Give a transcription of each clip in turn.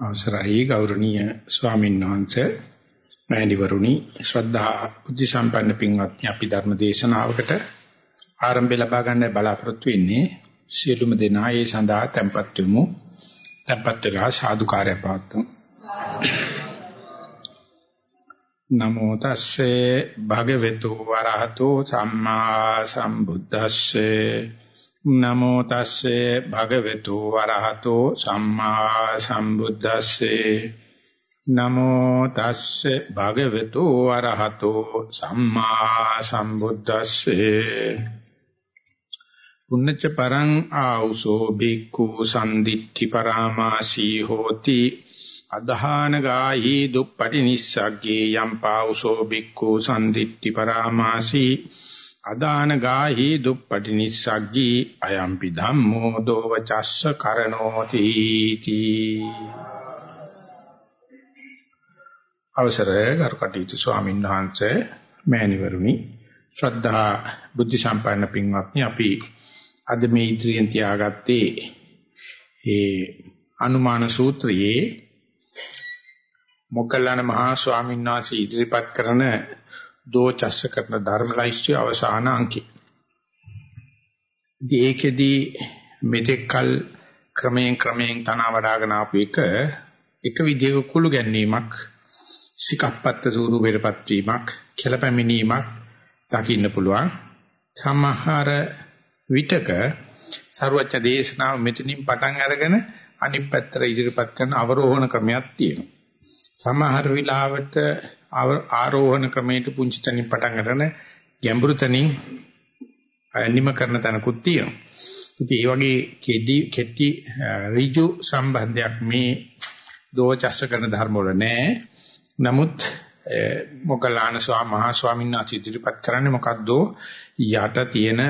අවසරයි ගෞරවනීය ස්වාමීන් වහන්සේ මෑණිවරුනි ශ්‍රද්ධා බුද්ධ සම්පන්න පින්වත්නි අපි ධර්ම දේශනාවකට ආරම්භය ලබා ගන්න බලාපොරොත්තු වෙන්නේ. සියලුම දෙනා ඒ සඳහා tempත් වෙමු. tempත් වෙලා සාදුකාරය පවත්වමු. නමෝ තස්සේ භගවතු වරහතෝ සම්මා සම්බුද්දස්සේ නමෝ තස්සේ භගවතු වරහතෝ සම්මා සම්බුද්දස්සේ. නමෝ තස්සේ භගවතු වරහතෝ සම්මා සම්බුද්දස්සේ. පුන්නච්ච පරං ආ우සෝ බික්ඛු සම්දිත්‍ති පරාමාසී හෝති. අදහාන ගාහි දුප්පටි නිස්සග්ගේ යම් පා우සෝ බික්ඛු සම්දිත්‍ති පරාමාසී. අදාන ගාහි දුප්පටි නිස්සග්ගී අයම්පි ධම්මෝ දෝවචස්ස කරනෝති තී. අවසරය ගරුකටයුතු ස්වාමීන් වහන්සේ මෑණිවරුනි ශ්‍රද්ධා බුද්ධ සම්පන්න පින්වත්නි අපි අද මේ ඉදිරියෙන් තියාගත්තේ ඒ අනුමාන සූත්‍රයේ මොග්ගල්ලාන මහා ස්වාමීන් වහන්සේ ඉදිරිපත් කරන දෝචස්ස කරන ධර්ම ලයිස්තු අවසාන අංකය. ඒකෙදී මෙතෙක්කල් ක්‍රමයෙන් ක්‍රමයෙන් තන වඩාගෙන ආපු එක එක විදිහක කුළු ගැනීමක් සිකප්පත්ත ස්වරූපයටපත් වීමක් කෙලපැමිණීමක් දකින්න පුළුවන්. සමහර විටක සරුවච්ච දේශනාව මෙතනින් පටන් අරගෙන අනිත් පැත්තට ඉදිරිපත් කරන අවරෝහණ ක්‍රමයක් තියෙනවා. සමහර විලාවට ආරෝහණ ක්‍රමයට පුංචි තැනින් පටන් ගන්න ගැඹුරු තැනින් නිම කරන තැනකුත් තියෙනවා. ඉතින් ඒ වගේ කෙටි කෙටි ඍජු සම්බන්ධයක් මේ දෝචස්ස කරන ධර්ම වල නැහැ. නමුත් මොග්ගල්ලාන ස්වාමීන් මහා ස්වාමීන් වහන්සේ ඉදිරිපත් කරන්නේ මොකද්ද යට තියෙන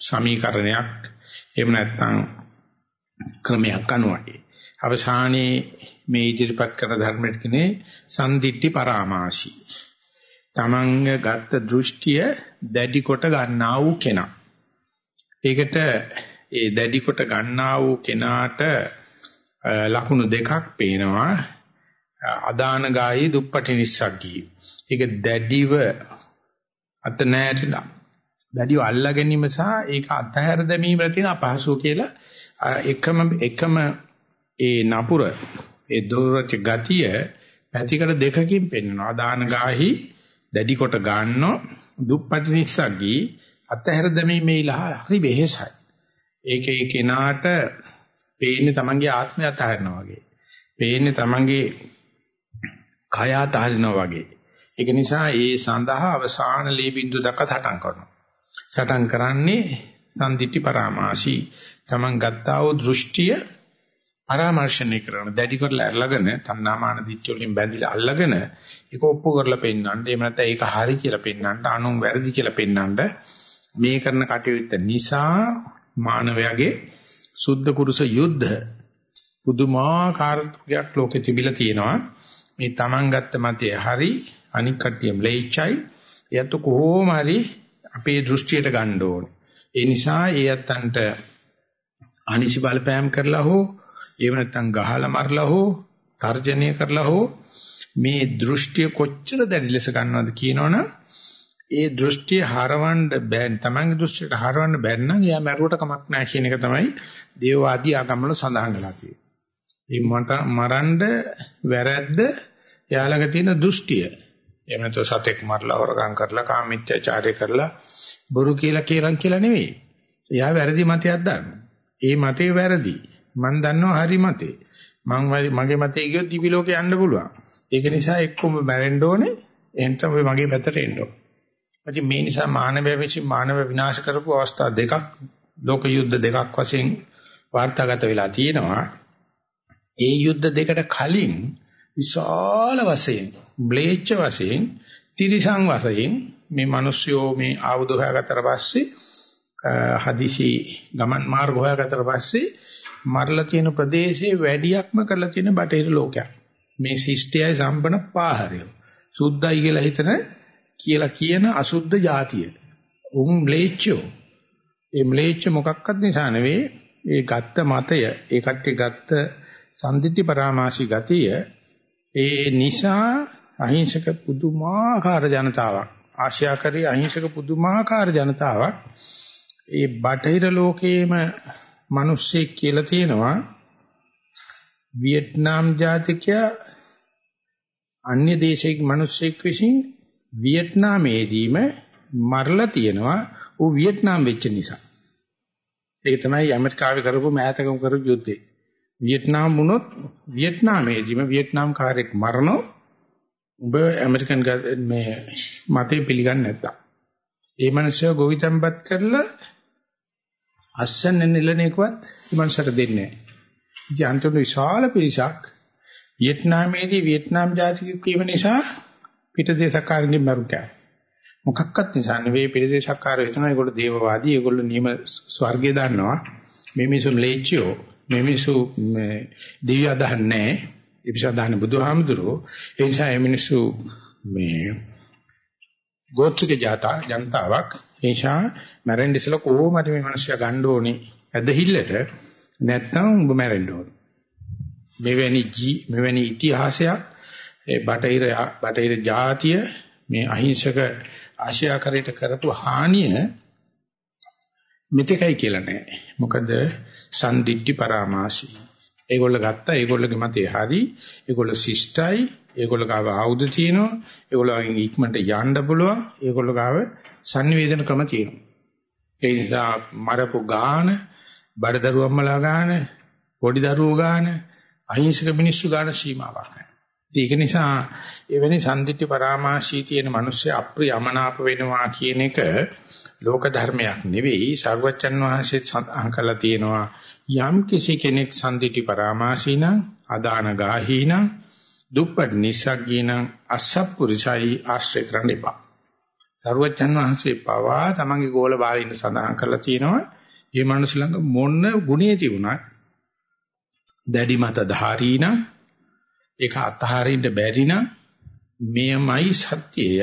සමීකරණයක් එහෙම නැත්නම් ක්‍රමයක් අනුවයි. අවසානයේ මේ ඉදිරිපත් කරන ධර්මයට කියන්නේ සම්දිට්ඨි පරාමාසී. තමන්ග ගත්ත දෘෂ්ටිය දැඩි කොට ගන්නා වූ කෙනා. ඒකට ඒ දැඩි කොට ගන්නා වූ කෙනාට ලකුණු දෙකක් පේනවා. අදාන ගායි දුප්පටි නිස්සග්ගී. ඒක දැඩිව අත නැහැටලා දැඩිව අල්ලා ගැනීම සහ ඒක අතහැර දැමීම තියෙන අපහසුව කියලා එකම එකම ඒ නපුර ඒ දොරච ගතිය පැතිකඩ දෙකකින් පෙන්වනවා. දාන ගාහි දැඩි කොට ගන්නෝ දුප්පටි නිස්සග්ගී අතහැර දැමීමේ ඉලහ හරි වෙහෙසයි. ඒකේ කෙනාට පේන්නේ තමන්ගේ ආත්මය අතහරිනවා වගේ. පේන්නේ තමන්ගේ කය අතහරිනවා වගේ. ඒක නිසා ඒ සඳහා අවසාන ලී බින්දු දක්වා සටන් කරනවා. සටන් කරන්නේ සම්දිට්ඨි පරාමාසී. තමන් ගත්තා වූ දෘෂ්ටිය පරාමර්ශණය කරන දැඩි කරලා අල්ලගෙන තණ්හාමාන දිච්ච වලින් බැඳිලා අල්ලගෙන ඒක ඔප්පු කරලා පෙන්නන්න එහෙම නැත්නම් ඒක හරි කියලා පෙන්නන්න අනුන් වැරදි කියලා පෙන්නන්න මේ කරන කටයුත්ත නිසා මානවයාගේ සුද්ධ කුරුස යුද්ධ පුදුමාකාරයක් ලෝකෙ තිබිලා තියෙනවා. මේ Taman ගත්ත මතය හරි අනික් කට්ටියම ලේච්චයි. එයත් කොහොම හරි අපේ දෘෂ්ටියට ගන්න ඕනේ. ඒ නිසා ඒ අතන්ට අනිසි බලපෑම් කරලා හෝ එහෙම නැත්නම් ගහලා මරලා හෝ තර්ජනය කරලා හෝ මේ දෘෂ්ටිය කොච්චර දැඩි ලෙස ගන්නවද කියනවනම් ඒ දෘෂ්ටිය හරවන්න බෑ තමන්ගේ දෘෂ්ටියට හරවන්න බැන්න නම් එයා මරුවට කමක් නැහැ කියන එක තමයි දේවවාදී ආගම්වල සඳහන් වෙලා තියෙන්නේ. මේ මට මරන්න වැරද්ද එයාලගේ තියෙන දෘෂ්ටිය. එහෙම නැත්නම් සතෙක් මරලා හොරගම් කරලා කාමීත්‍යචාරය කරලා බොරු කියලා කියලා කියලා නෙවෙයි. එයා වැරදි මතයක් ගන්නවා. ඒ මතේ වැරදි. මම දන්නවා හරි මතේ. මං මගේ මතේ ගියොත් දිවි ලෝකේ යන්න පුළුවන්. ඒක නිසා එක්කම මැරෙන්න ඕනේ. එහෙනම් තමයි මගේ පැත්තට එන්න ඕනේ. ඉතින් මේ නිසා මානවය විසින් මානව විනාශ කරපු අවස්ථා දෙකක් ලෝක යුද්ධ දෙකක් වශයෙන් වාර්තාගත වෙලා තියෙනවා. ඒ යුද්ධ දෙකට කලින් විශාල වශයෙන්, ම්ලේච්ඡ වශයෙන්, තිරිසං වශයෙන් මේ මිනිස්සුયો මේ ආයුධ හොයාගත්තට පස්සේ හදිසි ගමන් මාර්ග හොයාගත්තට පස්සේ මරලා තියෙන ප්‍රදේශයේ වැඩියක්ම කරලා තියෙන බටහිර ලෝකයක්. මේ ශිෂ්ටයයි සම්පන්න පාහරය. සුද්ධයි කියලා හිතන කියලා කියන අසුද්ධ જાතිය. උන් ම්ලේච්ඡෝ. ඒ ම්ලේච්ඡ මොකක්වත් නිසා නෙවෙයි ඒ ගත්ත මතය, ඒ කට්ටිය ගත්ත සම්දිත්‍ති පරාමාසී ගතිය ඒ නිසා අහිංසක පුදුමාකාර ජනතාවක් ආශ්‍යාකරී අහිංසක පුදුමාකාර ජනතාවක් ඒ බටහිර ලෝකයේම මිනිස්සෙක් කියලා තියෙනවා වියට්නාම් ජාතිකයා අන්‍ය දේශයක මිනිස්සෙක් විසින් වියට්නාමේදීම මරලා තියෙනවා ඌ වියට්නාම් වෙච්ච නිසා. ඒක තමයි ඇමරිකාවේ කරපු මෑතකම කරපු යුද්ධේ. වියට්නාම් වුණොත් වියට්නාමේදීම වියට්නාම් කාර්යයක් මරනෝ උඹ ඇමරිකන් මේ මතේ පිළිගන්නේ නැත්තම්. ඒ මනුස්සය ගොවිතැන්පත් කරලා අස්සන්න නෙලන එකවත් මේ මනුස්සයට දෙන්නේ නැහැ. ඉතින් අන්තිම විශාල පිරිසක් වියට්නාමේදී වියට්නාම් ජාතිකයෙක් වීම නිසා පිටදේශකාරින්ගෙන් මරුකෑ. මොකක්වත් නිසා නෙවෙයි පිටදේශකාරයෝ හිතනවා ඒගොල්ලෝ දේවවාදී ඒගොල්ලෝ නියම ස්වර්ගය දන්නවා. මේ මිනිසු ලේචියෝ මේ මිනිසු මේ දිව්‍ය අදහන්නේ ඉපිසදාන බුදුහාමුදුරුවෝ ඒ නිසා මේ මිනිසු මේ ගෝත්‍රික ජාතා ජනතාවක් ඒ නිසා මැරෙන්න ඉස්සලා කොහොමද මේ මිනිස්සයා ගන්න ඕනේ ඇදහිල්ලට නැත්තම් උඹ මැරෙන්න ඕනේ මෙවැනි ජී මෙවැනි ඉතිහාසයක් ඒ බටහිර බටහිර ජාතිය මේ අහිංසක ආශයාකරයට කරපු හානිය මෙතකයි කියලා නෑ. මොකද සම්දිට්ටි පරාමාසී. ඒගොල්ල ගත්තා ඒගොල්ලගේ මතේ හරි. ඒගොල්ල ශිෂ්ටයි. ඒගොල්ල ගාව ආයුධ තියෙනවා. ඒගොල්ලෝගෙන් ඉක්මනට යන්න පුළුවන්. ඒගොල්ල ගාව sannivedana ක්‍රම තියෙනවා. ඒ නිසා මරපු ගාන, බඩදරුවම්මලා ගාන, පොඩි දරුවෝ ගාන, අහිංසක මිනිස්සු ගාන සීමාවක් නැහැ. ඒක නිසා එවැනි සම්දිට්ඨි පරාමාශී තියෙන මිනිස්සු අප්‍රිය අමනාප වෙනවා කියන එක ලෝක ධර්මයක් නෙවෙයි සර්වචන් වහන්සේ සඳහන් කළා තියෙනවා යම් කිසි කෙනෙක් සම්දිට්ඨි පරාමාශී නම් අදාන ගාහී නම් දුප්පත් නිසග්ගී නම් අසප්පුරිසයි ආශ්‍රය කරන්න එපා. සර්වචන් වහන්සේ පවා තමන්ගේ ගෝල බාලින්න සඳහන් කළා තියෙනවා මේ මිනිස්සු ළඟ මොන ගුණේ තිබුණත් දැඩි මත ධාරී නම් ඒක අතහරින්න බැරි නම් මෙයමයි සත්‍යය.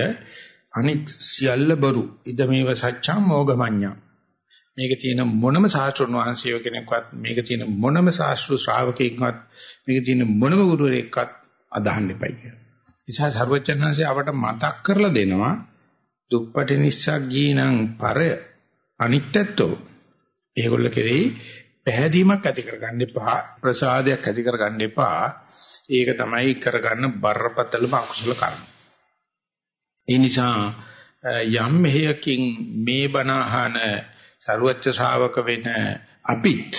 අනික් සියල්ල බරු. ඉදමේව සත්‍යං මොගමඤ්ඤා. මේක තියෙන මොනම ශාස්ත්‍රඥ වහන්සේ කෙනෙක්වත් මේක තියෙන මොනම ශාස්ත්‍ර ශ්‍රාවකෙක්වත් මේක තියෙන මොනම ගුරුවරයෙක්වත් අදහන්න එපයි කියලා. නිසා සර්වචන්හන්සේ අපට මතක් කරලා දෙනවා දුප්පටි නිස්සග්ගීනං පර අනිත්‍යත්වෝ ඒගොල්ල කෙරෙහි පැහැදීමක් ඇති කරගන්න එපා ප්‍රසාදයක් ඇති කරගන්න එපා. ඒක තමයි කරගන්න බරපතලම අකුසල කර්ම. ඒ නිසා යම් මෙහෙයකින් මේ බණහන ਸਰුවච්ච ශ්‍රාවක වෙන අපිත්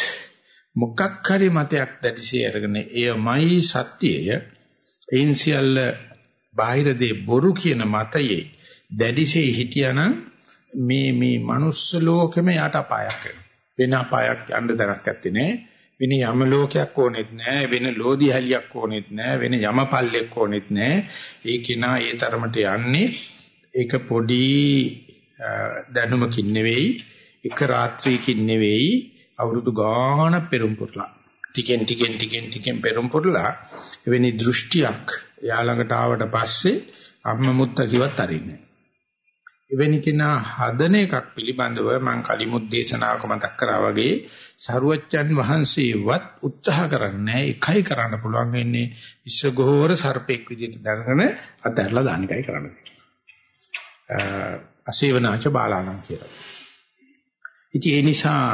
මොකක් හරි මතයක් දැඩිසේ අරගෙන එයමයි සත්‍යය. එයින් සියල්ල බාහිර දේ බොරු කියන මතයේ දැඩිසේ හිටියානම් මේ මේ manuss ලෝකෙම යට අපායක් වෙනවා වෙන අපායක් යන්න දැනක් ඇත්තේ නෑ. වෙන යම ලෝකයක් ඕනෙත් නෑ. වෙන ලෝදි හැලියක් ඕනෙත් නෑ. වෙන යමපල්ලෙක් ඕනෙත් නෑ. ඒ කිනා ඒ තරමට යන්නේ ඒක පොඩි දැනුමකින් නෙවෙයි, එක රාත්‍රියකින් නෙවෙයි, අවුරුදු ගාන පෙරම් පුරලා. ටිකෙන් ටිකෙන් ටිකෙන් ටිකෙන් පෙරම් පුරලා එවැනි දෘෂ්ටියක් යා ළඟට ආවට පස්සේ අම්ම මුත්ත කිව්වත් අරින්නේ එවැනි කෙනා හදන එකක් පිළිබඳව මම කලිමුත් දේශනාවක මතක් කරා වගේ සරුවච්චන් වහන්සේවත් උත්සාහ කරන්නේ එකයි කරන්න පුළුවන් වෙන්නේ විශ්වඝෝර සර්පෙක් විදිහට දැනගෙන අතහැරලා දාන එකයි කරන්නේ. අසේවනාච බාලානම් කියලා. ඉතින් ඒ නිසා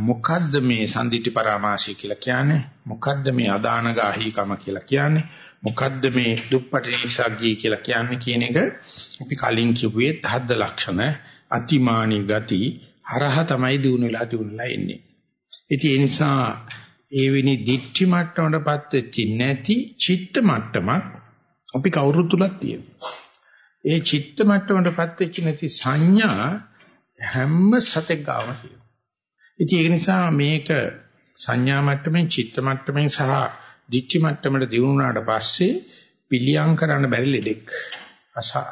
මොකද්ද මේ සම්දිට්ඨි පරාමාශය කියලා කියන්නේ? මොකද්ද මේ අදානගාහීකම කියලා කියන්නේ? මොකද්ද මේ දුප්පටි නිසග්ගී කියලා කියන්නේ කියන එක අපි කලින් කිව්වේ තහද්ද ලක්ෂණ අතිමානී ගති හරහ තමයි දිනු වෙලා දිනුලා එන්නේ. ඉතින් ඒ නිසා ඒ වෙනි දික්ටි මට්ටමටපත් වෙච්ච නැති චිත්ත මට්ටමක් අපි කවුරු තුලක් තියෙනවා. ඒ චිත්ත මට්ටමටපත් වෙච්ච නැති සංඥා හැම සතෙක් ගාම තියෙනවා. ඉතින් ඒක නිසා මේක සංඥා මට්ටමින් චිත්ත මට්ටමින් සහ දිච්චි මට්ටමට දිනුනාට පස්සේ පිළියම් කරන්න බැරි ලෙඩෙක්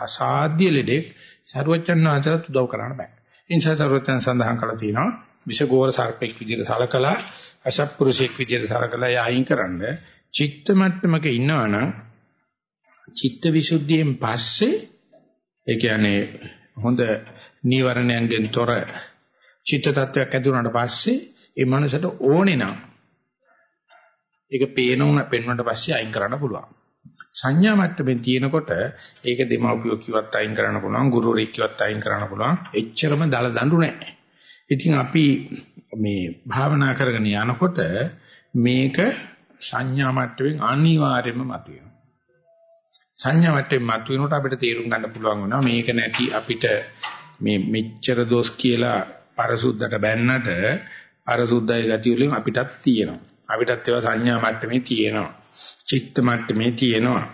අසාධ්‍ය ලෙඩෙක් සරුවචන් වහන්සේට උදව් කරන්න බෑ. ඒ නිසා සරුවචන් සඳහන් කළා තියෙනවා විෂගෝර සර්පෙක් විදිහට සලකලා අසත්පුරුෂෙක් විදිහට සලකලා යයින් කරන්න චිත්ත මට්ටමක ඉන්නවනම් චිත්ත විසුද්ධියෙන් පස්සේ ඒ කියන්නේ හොඳ නීවරණයන්ගෙන් තොර චිත්ත tattයක් ඇති වුණාට පස්සේ ඒ මනසට ඕනේ නම් ඒක පේනුන පෙන්වන්නට පස්සේ අයින් කරන්න පුළුවන්. සංඥා මට්ටමින් තියෙනකොට ඒක දෙමව්පියෝ කිව්වත් අයින් කරන්න පුළුවන්, ගුරුවරයෙක් කිව්වත් අයින් කරන්න පුළුවන්. එච්චරම දල දඬු නැහැ. ඉතින් අපි මේ භාවනා කරගෙන යනකොට මේක සංඥා මට්ටමින් අනිවාර්යයෙන්ම මතුවෙනවා. සංඥා මට්ටමින් මතුවෙනකොට අපිට තේරුම් ගන්න පුළුවන් වෙනවා මේක නැති අපිට මේ මෙච්චර දොස් කියලා පරසුද්දට බැන්නට පරසුද්දයි ගතිය වලින් අපිටත් තියෙනවා. අපිටත් ඒවා සංඥා මට්ටමේ තියෙනවා. චිත්ත මට්ටමේ තියෙනවා.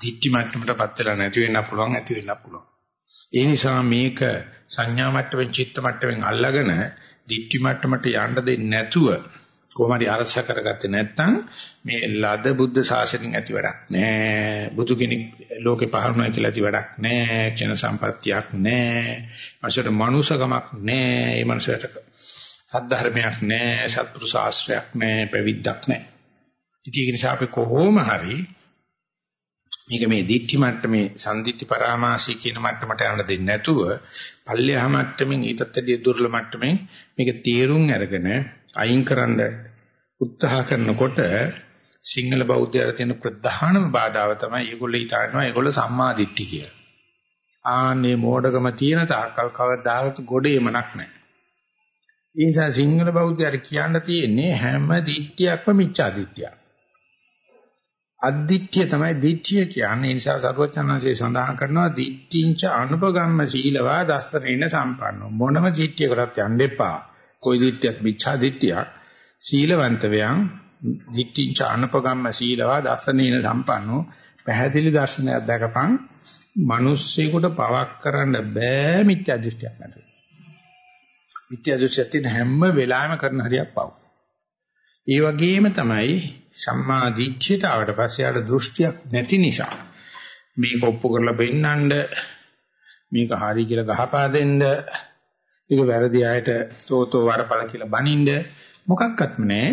දිට්ඨි මට්ටමටපත් වෙලා නැති වෙන්න පුළුවන් ඇති වෙන්න පුළුවන්. ඒ නිසා මේක සංඥා මට්ටමෙන් චිත්ත මට්ටමෙන් අල්ලගෙන දිට්ඨි මට්ටමට යන්න දෙන්නේ නැතුව කොහොම හරි අරස කරගත්තේ නැත්නම් මේ ලද බුද්ධ ශාසනයෙන් ඇති වැඩක් නෑ. බුදු කෙනෙක් ලෝකේ පහළුණා කියලා ඇති වැඩක් නෑ. ක්ෂණ සම්පත්තියක් නෑ. මාසයට මනුසකමක් නෑ. ඒ මනුසයට සද්ධර්මයක් නෑ. සත්පුරුෂ ආශ්‍රයක් නෑ. ප්‍රවිද්දක් නෑ. ඉතින් ඒක නිසා අපි කොහොම හරි මේක මේ දික්ටි මට්ටමේ සම්දිත්‍ති පරාමාසී කියන මට්ටමට යන්න දෙන්නේ නැතුව පල්ලෙහා මට්ටමින් ඊටත් වැඩිය දුර්ල මට්ටමින් මේක තීරුම් අරගෙන අයින් කරන්න උත්සාහ කරනකොට සිංහල බෞද්ධයර තියෙන ප්‍රධානම බාධාව තමයි ඒගොල්ලෝ හිතනවා ඒගොල්ලෝ සම්මා දිට්ඨි කියලා. ආන්නේ මෝඩකම තියෙන තාක්කල් කවදාවත් ගොඩේමනක් නැහැ. ඒ නිසා සිංහල බෞද්ධයර කියන්න තියෙන්නේ හැම දිට්ඨියක්ම මිච්ඡා දිට්ඨියක්. අද්දිට්ඨිය තමයි දිට්ඨිය කියන්නේ. ඒ නිසා සරුවචනanse සඳහන් කරනවා දිට්ඨිංච අනුපගම්ම සීලවා දස්සනේන සම්පන්නෝ. මොනම දිට්ඨියකටත් යන්න එපා. කොයි දිට්ඨියක් මිච්ඡා දිට්ඨියක්. සීලවන්තවයන් දිට්ඨිංච අනුපගම්ම සීලවා දස්සනේන සම්පන්නෝ. පැහැදිලි දර්ශනයක් දැකපන්. මිනිස්සෙකුට පවක් කරන්න බෑ මිත්‍යා දෘෂ්ටියක් නැතුව. මිත්‍යා දෘෂ්ටියෙන් හැම වෙලාවෙම කරන හරියක් පව්. ඒ වගේම තමයි සම්මා දිට්ඨියට ආවට පස්සේ ආට දෘෂ්ටියක් නැති නිසා මේක ඔප්පු කරලා පෙන්නඳ මේක හරි කියලා ගහපා දෙන්න මේක වැරදි අයට තෝතෝ වරපල කියලා බනින්න මොකක්වත්ම නැහැ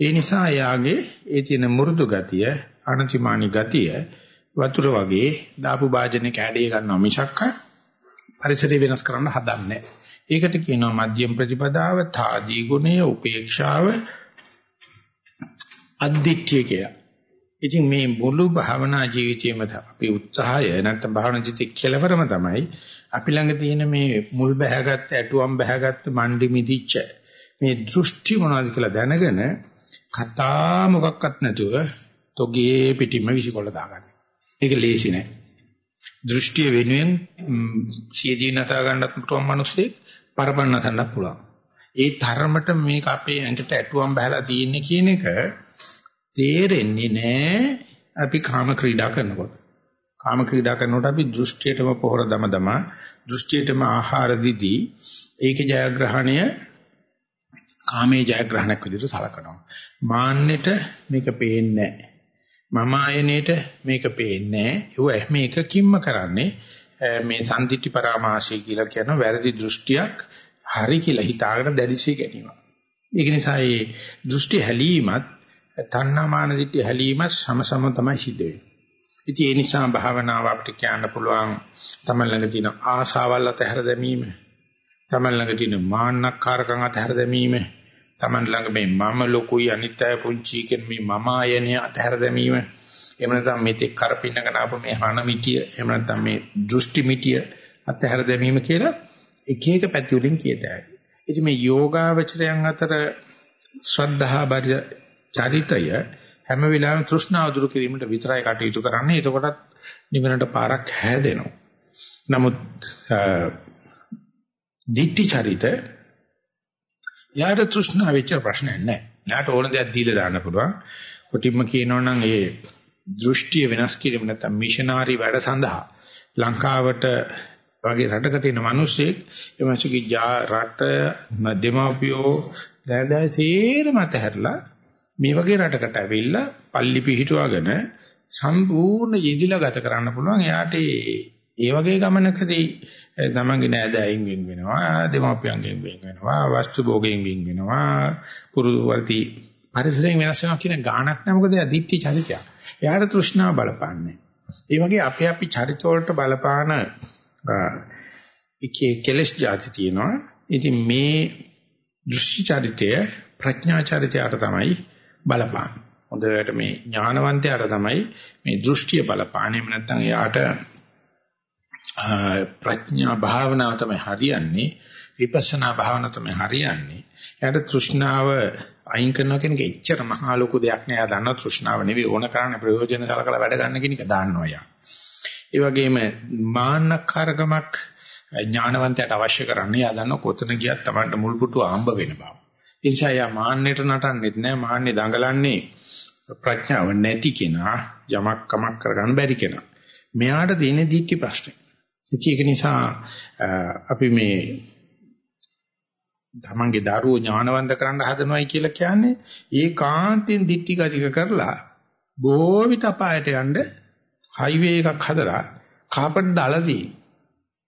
ඒ නිසා යාගේ ඒ තියෙන මුරුදු ගතිය අනතිමානි ගතිය වතුර වගේ දාපු වාජනේ කැඩේ ගන්නවා මිසක් පරිසරය වෙනස් කරන්න හදන්නේ ඒකට කියනවා මධ්‍යම ප්‍රතිපදාව තාදී ගුණය උපේක්ෂාව අද්දිට්ඨිය කියලා. ඉතින් මේ මුළු භාවනා ජීවිතයේම අපි උත්සාහය නැත්නම් භාවනා ජීවිතේ කෙලවරම තමයි අපි ළඟ තියෙන මේ මුල් බැහැගත්ත ඇටුවම් බැහැගත්ත මණ්ඩි මිදිච්ච මේ දෘෂ්ටි මොනවද කියලා දැනගෙන කතා මොකක්වත් නැතුව තොගේ පිටින්ම විසිකොල්ල දාගන්න. ඒක ලේසි නෑ. දෘෂ්ටිය වෙනුවෙන් සියදී නතා ගන්නත් පුළුවන් මිනිස්සෙක් පරපන්න ගන්නත් පුළුවන්. ඒ තරමට මේක අපේ ඇඟට ඇටුවම් බහලා තියෙන්නේ කියන එක තේරෙන්නේ නැහැ අපි කාම ක්‍රීඩා කරනකොට. කාම ක්‍රීඩා කරනකොට අපි දෘෂ්ටියටම පොහොර දම දම දෘෂ්ටියටම ආහාර දීදී ඒකේ ජයග්‍රහණය කාමයේ ජයග්‍රහණයක් විදිහට සලකනවා. මාන්නෙට මේක පේන්නේ නැහැ. මම ආයනේට මේක පේන්නේ නැහැ. ඒව හැම එකකින්ම කරන්නේ මේ සම්දිට්ඨි පරාමාශය කියලා කියන වැරදි දෘෂ්ටියක් හරි කියලා හිතාගෙන දැඩිශී ගැනීම. ඒක නිසා මේ දෘෂ්ටි හැලීමත් තණ්හාමාන දිට්ඨි හැලීම සමසම තමයි සිද්ධ වෙන්නේ. ඉතින් ඒ නිසා භාවනාව අපිට කියන්න පුළුවන් තමයි ළඟ තියෙන ආශාවල් අතහැර දැමීම, තමයි ළඟ තියෙන මාන්නක්කාරකම් අතහැර දැමීම, තමයි ළඟ මේ මම ලොකුයි අනිත්‍ය පුංචි කියන මේ මම ආයනය අතහැර දැමීම. එහෙම නැත්නම් මෙතෙක් කරපින්නගෙන ආපු මේ හන මිටිය, එහෙම නැත්නම් මේ දෘෂ්ටි මිටිය අතහැර දැමීම කියලා එක එක පැති වලින් කියතයි. ඉතින් මේ යෝගාවචරයන් අතර ශ්‍රද්ධා බරි චරිතය හැම වෙලාවෙම තෘෂ්ණාව දුරු කිරීමට විතරයි කටයුතු කරන්නේ. එතකොටත් නිවනට පාරක් හැදෙනවා. නමුත් දිට්ටි චරිත යාට තෘෂ්ණාව වෙච්ච ප්‍රශ්නයක් නැහැ. යාට ඕන දෙයක් දීලා දාන්න පුළුවන්. කොටිම්ම කියනවා නම් ඒ දෘෂ්ටිය වෙනස් කිරීම නැත්නම් මිෂනාරි වැඩ සඳහා ලංකාවට වගේ රටකට එන මිනිස්සෙක් එමන්සුගේ රට දෙමාපියෝ දැඳයි සේරම අතහැරලා මේ වගේ රටකට ඇවිල්ලා පල්ලි පිහිටුවාගෙන සම්පූර්ණ යෙදිලා ගත කරන්න පුළුවන්. එයාට ඒ වගේ ගමනකදී තමන්ගේ නෑදෑයින් වෙන් වෙනවා, දෙමාපියන්ගෙන් වෙන් වෙනවා, වස්තු භෝගයෙන් වෙන් වෙනවා, පුරුදු වර්ති පරිසරයෙන් වෙනස් වෙනවා කියන ගාණක් නෑ මොකද එයා දිට්ඨි චරිතයක්. එයාට තෘෂ්ණාව බලපාන්නේ. ඒ වගේ අපේ අපි චරිත වලට බලපාන එකේ කෙලස් જાති තියෙනවා. ඉතින් මේ දෘෂ්ටි චරිතය ප්‍රඥා චරිතයට තමයි බලපාන. හොඳට මේ ඥානවන්තයාට තමයි මේ දෘෂ්ටිය බලපාන. එහෙම නැත්නම් එයාට ප්‍රඥා භාවනාව තමයි හරියන්නේ. විපස්සනා භාවනාව තමයි හරියන්නේ. එයාට තෘෂ්ණාව අයින් කරනවා කියන එක එච්චර මහා ලොකු දෙයක් නෑ. එයා දන්නවා තෘෂ්ණාව නෙවෙයි ඕන කරන්නේ ප්‍රයෝජන සලකලා වැඩ ගන්න කියන එක දන්නවා එයා. ඒ වගේම මාන්නකාරකමක් ඥානවන්තයට අවශ්‍ය කරන්නේ එයා දන්නවා කොතන ගියත් Tamanට මුල් පුටුව ආම්බ වෙන බව. ඒ නිසා එයා මාන්නයට නටන්නෙත් නෑ. මාන්නේ දඟලන්නේ ප්‍රඥාව නැති කෙනා යමක් කමක් කරගන්න බැරි කෙනා. මෙයාට තියෙන දික්ටි ප්‍රශ්නේ. ඒක නිසා අපි මේ තමන්ගේ දරුවෝ ඥානවන්ත කරන්න හදනවයි කියලා කියන්නේ ඒකාන්තයෙන් දික්ටි කතික කරලා බොහෝ විට අපායට යන්න හයිවේ එකක් හදලා කාපට් දාලා තියෙනවා.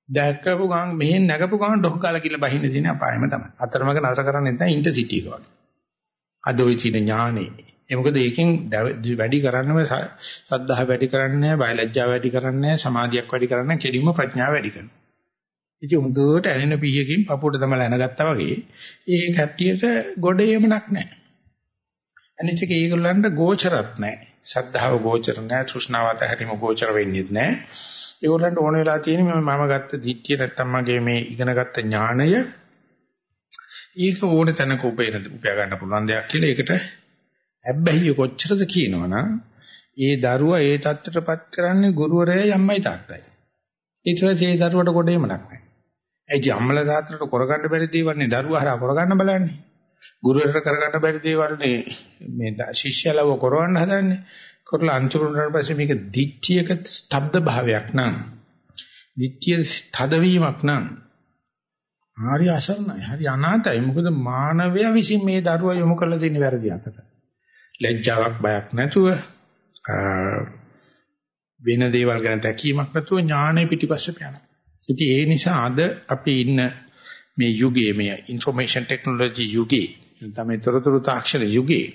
දැක්කපු ගමන් මෙහෙන් නැගපු ගමන් ඩොක් ගාලා කියලා බහින්න තියෙන අපායම තමයි. අතරමඟ නතර කරන්නේ නැත්නම් ඉන්ටර්සිටි එක වගේ. අද ওই චීන ඥානෙ. ඒ මොකද ඒකෙන් වැඩි කරන්නම සද්ධා වැඩි කරන්නේ නැහැ, බයලජ්ජා වැඩි කරන්නේ නැහැ, සමාධියක් වැඩි කරන්නේ නැහැ, කෙලින්ම ප්‍රඥාව වැඩි කරනවා. ඉතින් හොඳට ඇලෙන පීයකින් පපුවට තමයි එනගත්තා වගේ ඒ කට්ටියට ගොඩේමනක් නැහැ. අනිත් එක ඒගොල්ලන්ට ගෝචරත් නැහැ. සද්ධාව ගෝචර නැහැ, තෘෂ්ණාවත හැරීම ගෝචර වෙන්නේ නැහැ. ඒගොල්ලන්ට ඕන වෙලා තියෙන්නේ මම ගත්ත දිට්ඨිය නැත්තම් මගේ මේ ඉගෙනගත්ත ඥාණය ඒක ඕන තැනක උපයන උපයා ගන්න පුළුවන් දෙයක් කියලා ඒකට හැබැයි කොච්චරද කියනවනම් ඒ දරුවා ඒ தත්තරපත් කරන්නේ ගුරුවරයා යම්මයි තාත්තයි. ඊට පස්සේ ඒ දරුවට කොටේම නැහැ. ඒ අම්මල තාත්තට කරගන්න බැරි දේවල්නේ දරුවා හරහා කරගන්න බලන්නේ. ගුරුවරට කරගන්න බැරි දේවල්නේ මේ ශිෂ්‍යලව කරවන්න හදන්නේ. කරලා අන්තිම උනාට පස්සේ මේක දිට්ඨියක ස්තබ්ද භාවයක් නම් දිට්ඨිය තදවීමක් නම් හරි අසරණයි හරි අනාතයි. මොකද මානවයා විසින් මේ දරුවා යොමු කරලා තියෙන වැරදි අතට. ලැජ්ජාවක් බයක් නැතුව වෙන දේවල් ගැන තැකීමක් නැතුව ඥානෙ පිටිපස්සේ යනවා. ඉතින් ඒ නිසා අද අපි ඉන්න මේ යුගයේ මේ ইনফরমේෂන් ටෙක්නොලොජි යුගයේ තමයි තොරතුරු තාක්ෂණ යුගයේ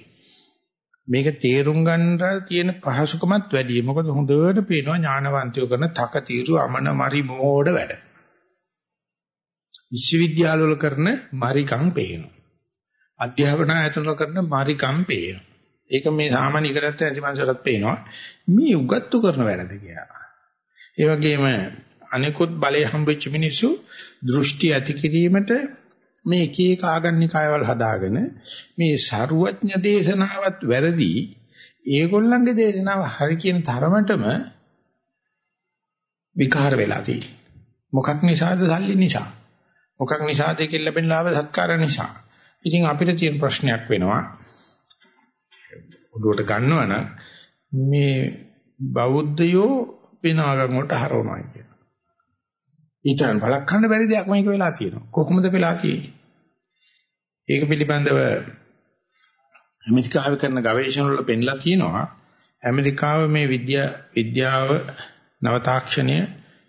මේක තේරුම් ගන්න තියෙන පහසුකමත් වැඩි. මොකද හොඳට පේනවා ඥානවන්තයෝ කරන තක తీරු අමන මරි මෝඩ වැඩ. විශ්වවිද්‍යාලවල කරන මරිකම් පේනවා. අධ්‍යාපන ආයතනවල කරන මරිකම් පේනවා. ඒක මේ සාමාන්‍ය ඉගෙනත් නැති මනසටත් පේනවා. මේ උගත්තු කරන වැඩද කියලා. ඒ වගේම අනිකුත් බලය හම්බෙච්ච මිනිස්සු දෘෂ්ටි ඇති කිරීමට මේ එක එක ආගන්නිකායවල හදාගෙන මේ ਸਰුවඥ දේශනාවත් වැරදි ඒගොල්ලන්ගේ දේශනාව හරි කියන තරමටම විකාර වෙලා තියෙන්නේ. මොකක් නිසාද සල්ලි නිසා. මොකක් නිසාද ඒකෙන් ලැබෙන ලාභ සත්කාර නිසා. ඉතින් අපිට තියෙන ප්‍රශ්නයක් වෙනවා. උඩට ගන්නවනම් මේ බෞද්ධයෝ වෙන ආගම් වලට හරවනවා කියන. ඊටන් බලක්කන්න බැරි දෙයක් මේක වෙලා තියෙනවා. කොහොමද වෙලා තියෙන්නේ? ඒක පිළිබඳව ඇමරිකාවේ කරන ගවේෂණ වල පෙන්ලා තියෙනවා ඇමරිකාව මේ විද්‍යා විද්‍යාව නව තාක්ෂණය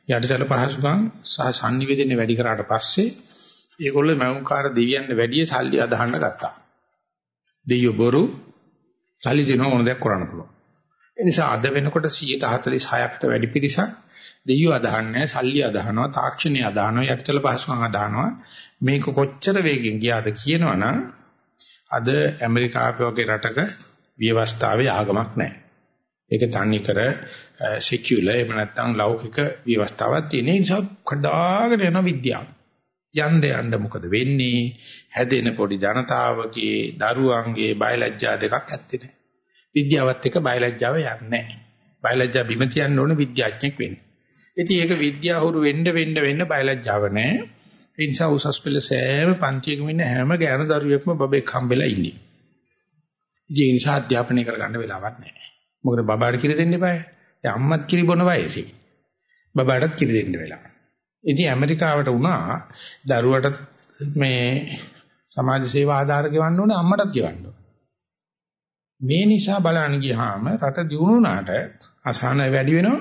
යටිතල පහසුකම් සහ sannivedana වැඩි කරාට පස්සේ ඒගොල්ලෝ මෞංකාර දෙවියන් වැඩි සල්ලි අදහන්න ගත්තා. දෙයියෝ බොරු සල්ලි දෙන ඕන දෙයක් කරන්න පුළුවන්. ඒ නිසා අද වෙනකොට 146කට වැඩි පිරිසක් දෙයියෝ අදහන්නේ සල්ලි අදහනවා තාක්ෂණي අදහනවා යටිතල පහසුකම් අදහනවා මේක කොච්චර වේගෙන් ගියාද කියනවනම් අද ඇමරිකාව වගේ රටක ව්‍යවස්ථාවේ ආගමක් නැහැ. ඒක තනි කර සිකියුලර් එහෙම නැත්නම් ලෞකික ව්‍යවස්ථාවක් තියෙන නිසා කඩාගෙන යන විද්‍යාව. යන්න යන්න මොකද වෙන්නේ? හැදෙන පොඩි ජනතාවගේ දරුවන්ගේ බයලජ්ජා දෙකක් ඇත්තේ නැහැ. විද්‍යාවත් එක්ක බයලජ්ජාව යන්නේ නැහැ. බයලජ්ජා බිම තියන්න ඕන විද්‍යාඥයෙක් වෙන්න. ඉතින් ඒක විද්‍යාහුරු වෙන්න වෙන්න වෙන්න බයලජ්ජාව නැහැ. ඒ නිසා උසස් පෙළ සෑම පන්තියකම ඉන්න හැම ගෑනු දරුවෙක්ම බබෙක් හම්බෙලා ඉන්නේ. ඒ නිසා අධ්‍යාපනය කරගන්න වෙලාවක් නැහැ. මොකද බබාට කිරි දෙන්න එපායි. ඒ අම්මත් කිරි බොන වයසේ. බබාටත් කිරි දෙන්න වෙලා. ඉතින් ඇමරිකාවට වුණා දරුවට මේ සමාජ සේවා ආධාර ගෙවන්න ඕනේ අම්මටත් ගෙවන්න ඕනේ. මේ නිසා බලන්න ගියාම රට දියුණු වුණාට අසහන වැඩි වෙනවා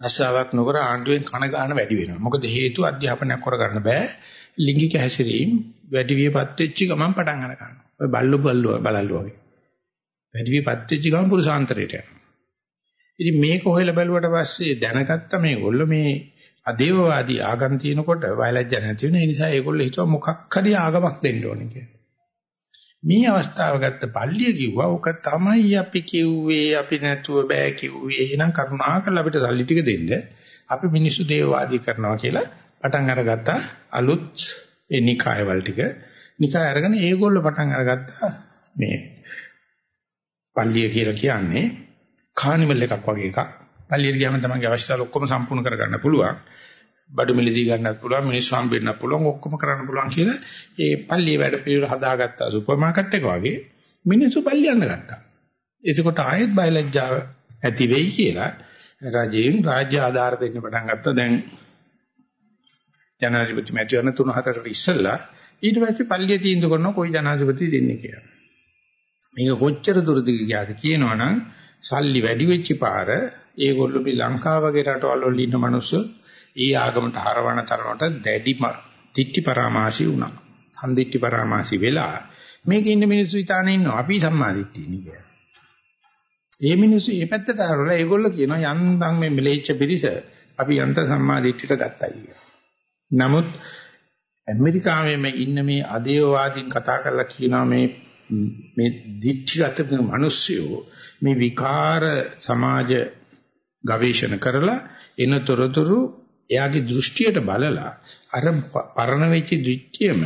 රසාවක් නොකර ආණ්ඩුවෙන් කන ගන්න වැඩි වෙනවා. මොකද හේතුව අධ්‍යාපනයක් කරගන්න බෑ. ලිංගික හැසිරීම වැඩි වියපත් වෙච්ච ගමන් පටන් අර ගන්නවා. ඔය බල්ලු බල්ලු බලල්ලු වගේ. වැඩි වියපත් වෙච්ච ගමන් පුරුෂාන්තරයට යනවා. ඉතින් මේක හොයලා බැලුවට පස්සේ දැනගත්ත මේගොල්ලෝ මේ අදේවවාදී ආගම් තියෙනකොට වයලජ්ජ නැති වෙන නිසා ඒගොල්ලෝ හිතුවා මොකක් හරි ආගමක් දෙන්න ඕනේ කියලා. මේ අවස්ථාව ගත්ත පල්ලිය කිව්වා ඕක තමයි අපි කිව්වේ අපි නැතුව බෑ කිව්වේ. එහෙනම් කරුණාකරලා අපිට සල්ලි ටික දෙන්න. අපි මිනිස්සු දේවවාදී කරනවා කියලා පටන් අරගත්තා අලුත් ඒ නිකායවල ටික. නිකාය අරගෙන ඒගොල්ලෝ පටන් අරගත්තා මේ පල්ලිය කියලා කියන්නේ කානිවල් එකක් වගේ එකක්. පල්ලියට ගියාම තමයි අවශ්‍යතාවල ඔක්කොම සම්පූර්ණ කරගන්න පුළුවන්. බඩු මිලදී ගන්නත් පුළුවන් මිනිස්සු හම්බෙන්නත් පුළුවන් ඔක්කොම කරන්න පුළුවන් කියලා ඒ පල්ලියේ වැඩ පිළිවෙල හදාගත්තා සුපර් මාකට් එක වගේ මිනිස්සු පල්ලිය යන්න ගත්තා. එතකොට ආයෙත් බයලජ්ජාව ඇති වෙයි කියලා රජයෙන් රාජ්‍ය ආධාර දෙන්න පටන් ගත්තා. දැන් ජනාධිපති මැතිවරණ තුන හතරකට ඉස්සෙල්ලා ඊට පස්සේ පල්ලිය තීන්දුව කරනවා කොයි ජනාධිපති දෙන්නේ කියලා. මේක කොච්චර දුරද ගියාද කියනවනම් සල්ලි වැඩි වෙච්ච පාර ඒගොල්ලෝ මේ ලංකාව වගේ රටවල් වල ඉන්න මිනිස්සු ඒ ආගමට හරවන තරමට දැඩි තිට්ටි පරාමාසි වුණා. සම්දිට්ටි පරාමාසි වෙලා මේක ඉන්න මිනිස්සු ඉතාලේ ඉන්නවා. අපි සම්මාදිට්ඨිය නේ ඒ මිනිස්සු මේ පැත්තට හරවලා ඒගොල්ලෝ කියනවා යන්තම් මේ මෙලෙච්ච පිරිස අපි යන්ත සම්මාදිට්ඨියට ගත්තා කියලා. නමුත් ඇමරිකාවේ මේ ඉන්න මේ අදේවවාදීන් කතා කරලා කියනවා මේ මේ දිට්ඨිගත මිනිස්සු මේ විකාර සමාජ ගවේෂණ කරලා එන තොරතුරු එයාගේ දෘෂ්ටියට බලලා අර පරණ වෙච්ච දෘෂ්ටියම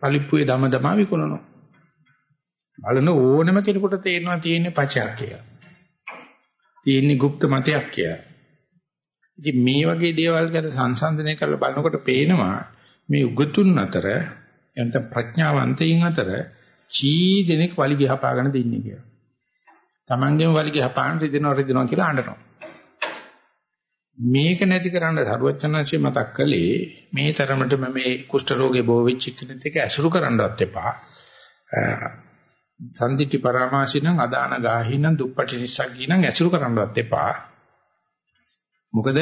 පලිප්පුවේ දම දමා විකුණනවා. බලන ඕනම කෙනෙකුට තේරෙනවා තියෙන්නේ පචයක් කියලා. තියෙන්නේ গুপ্ত මතයක් කියලා. ඉතින් මේ වගේ දේවල් ගැන සංසන්දනය කරලා බලනකොට පේනවා මේ උගතුන් අතර එතන ප්‍රඥාවන්තයින් අතර චී දෙනෙක් වලි ගහපාගෙන දින්නේ කියලා. Tamanගෙම වලි ගහපාන රිදෙනවා රිදෙනවා කියලා අඬනවා. මේක නැති කරන්න සරුවචනංශය මතක් කළේ මේ තරමටම මේ කුෂ්ඨ රෝගේ බෝ වෙච්ච කෙනෙක් එක ඇසුරු කරන්නවත් එපා. සම්දිට්ඨි පරාමාසිනම් අදාන ගාහිනම් දුප්පටි නිස්සග්ගීනම් ඇසුරු කරන්නවත් එපා. මොකද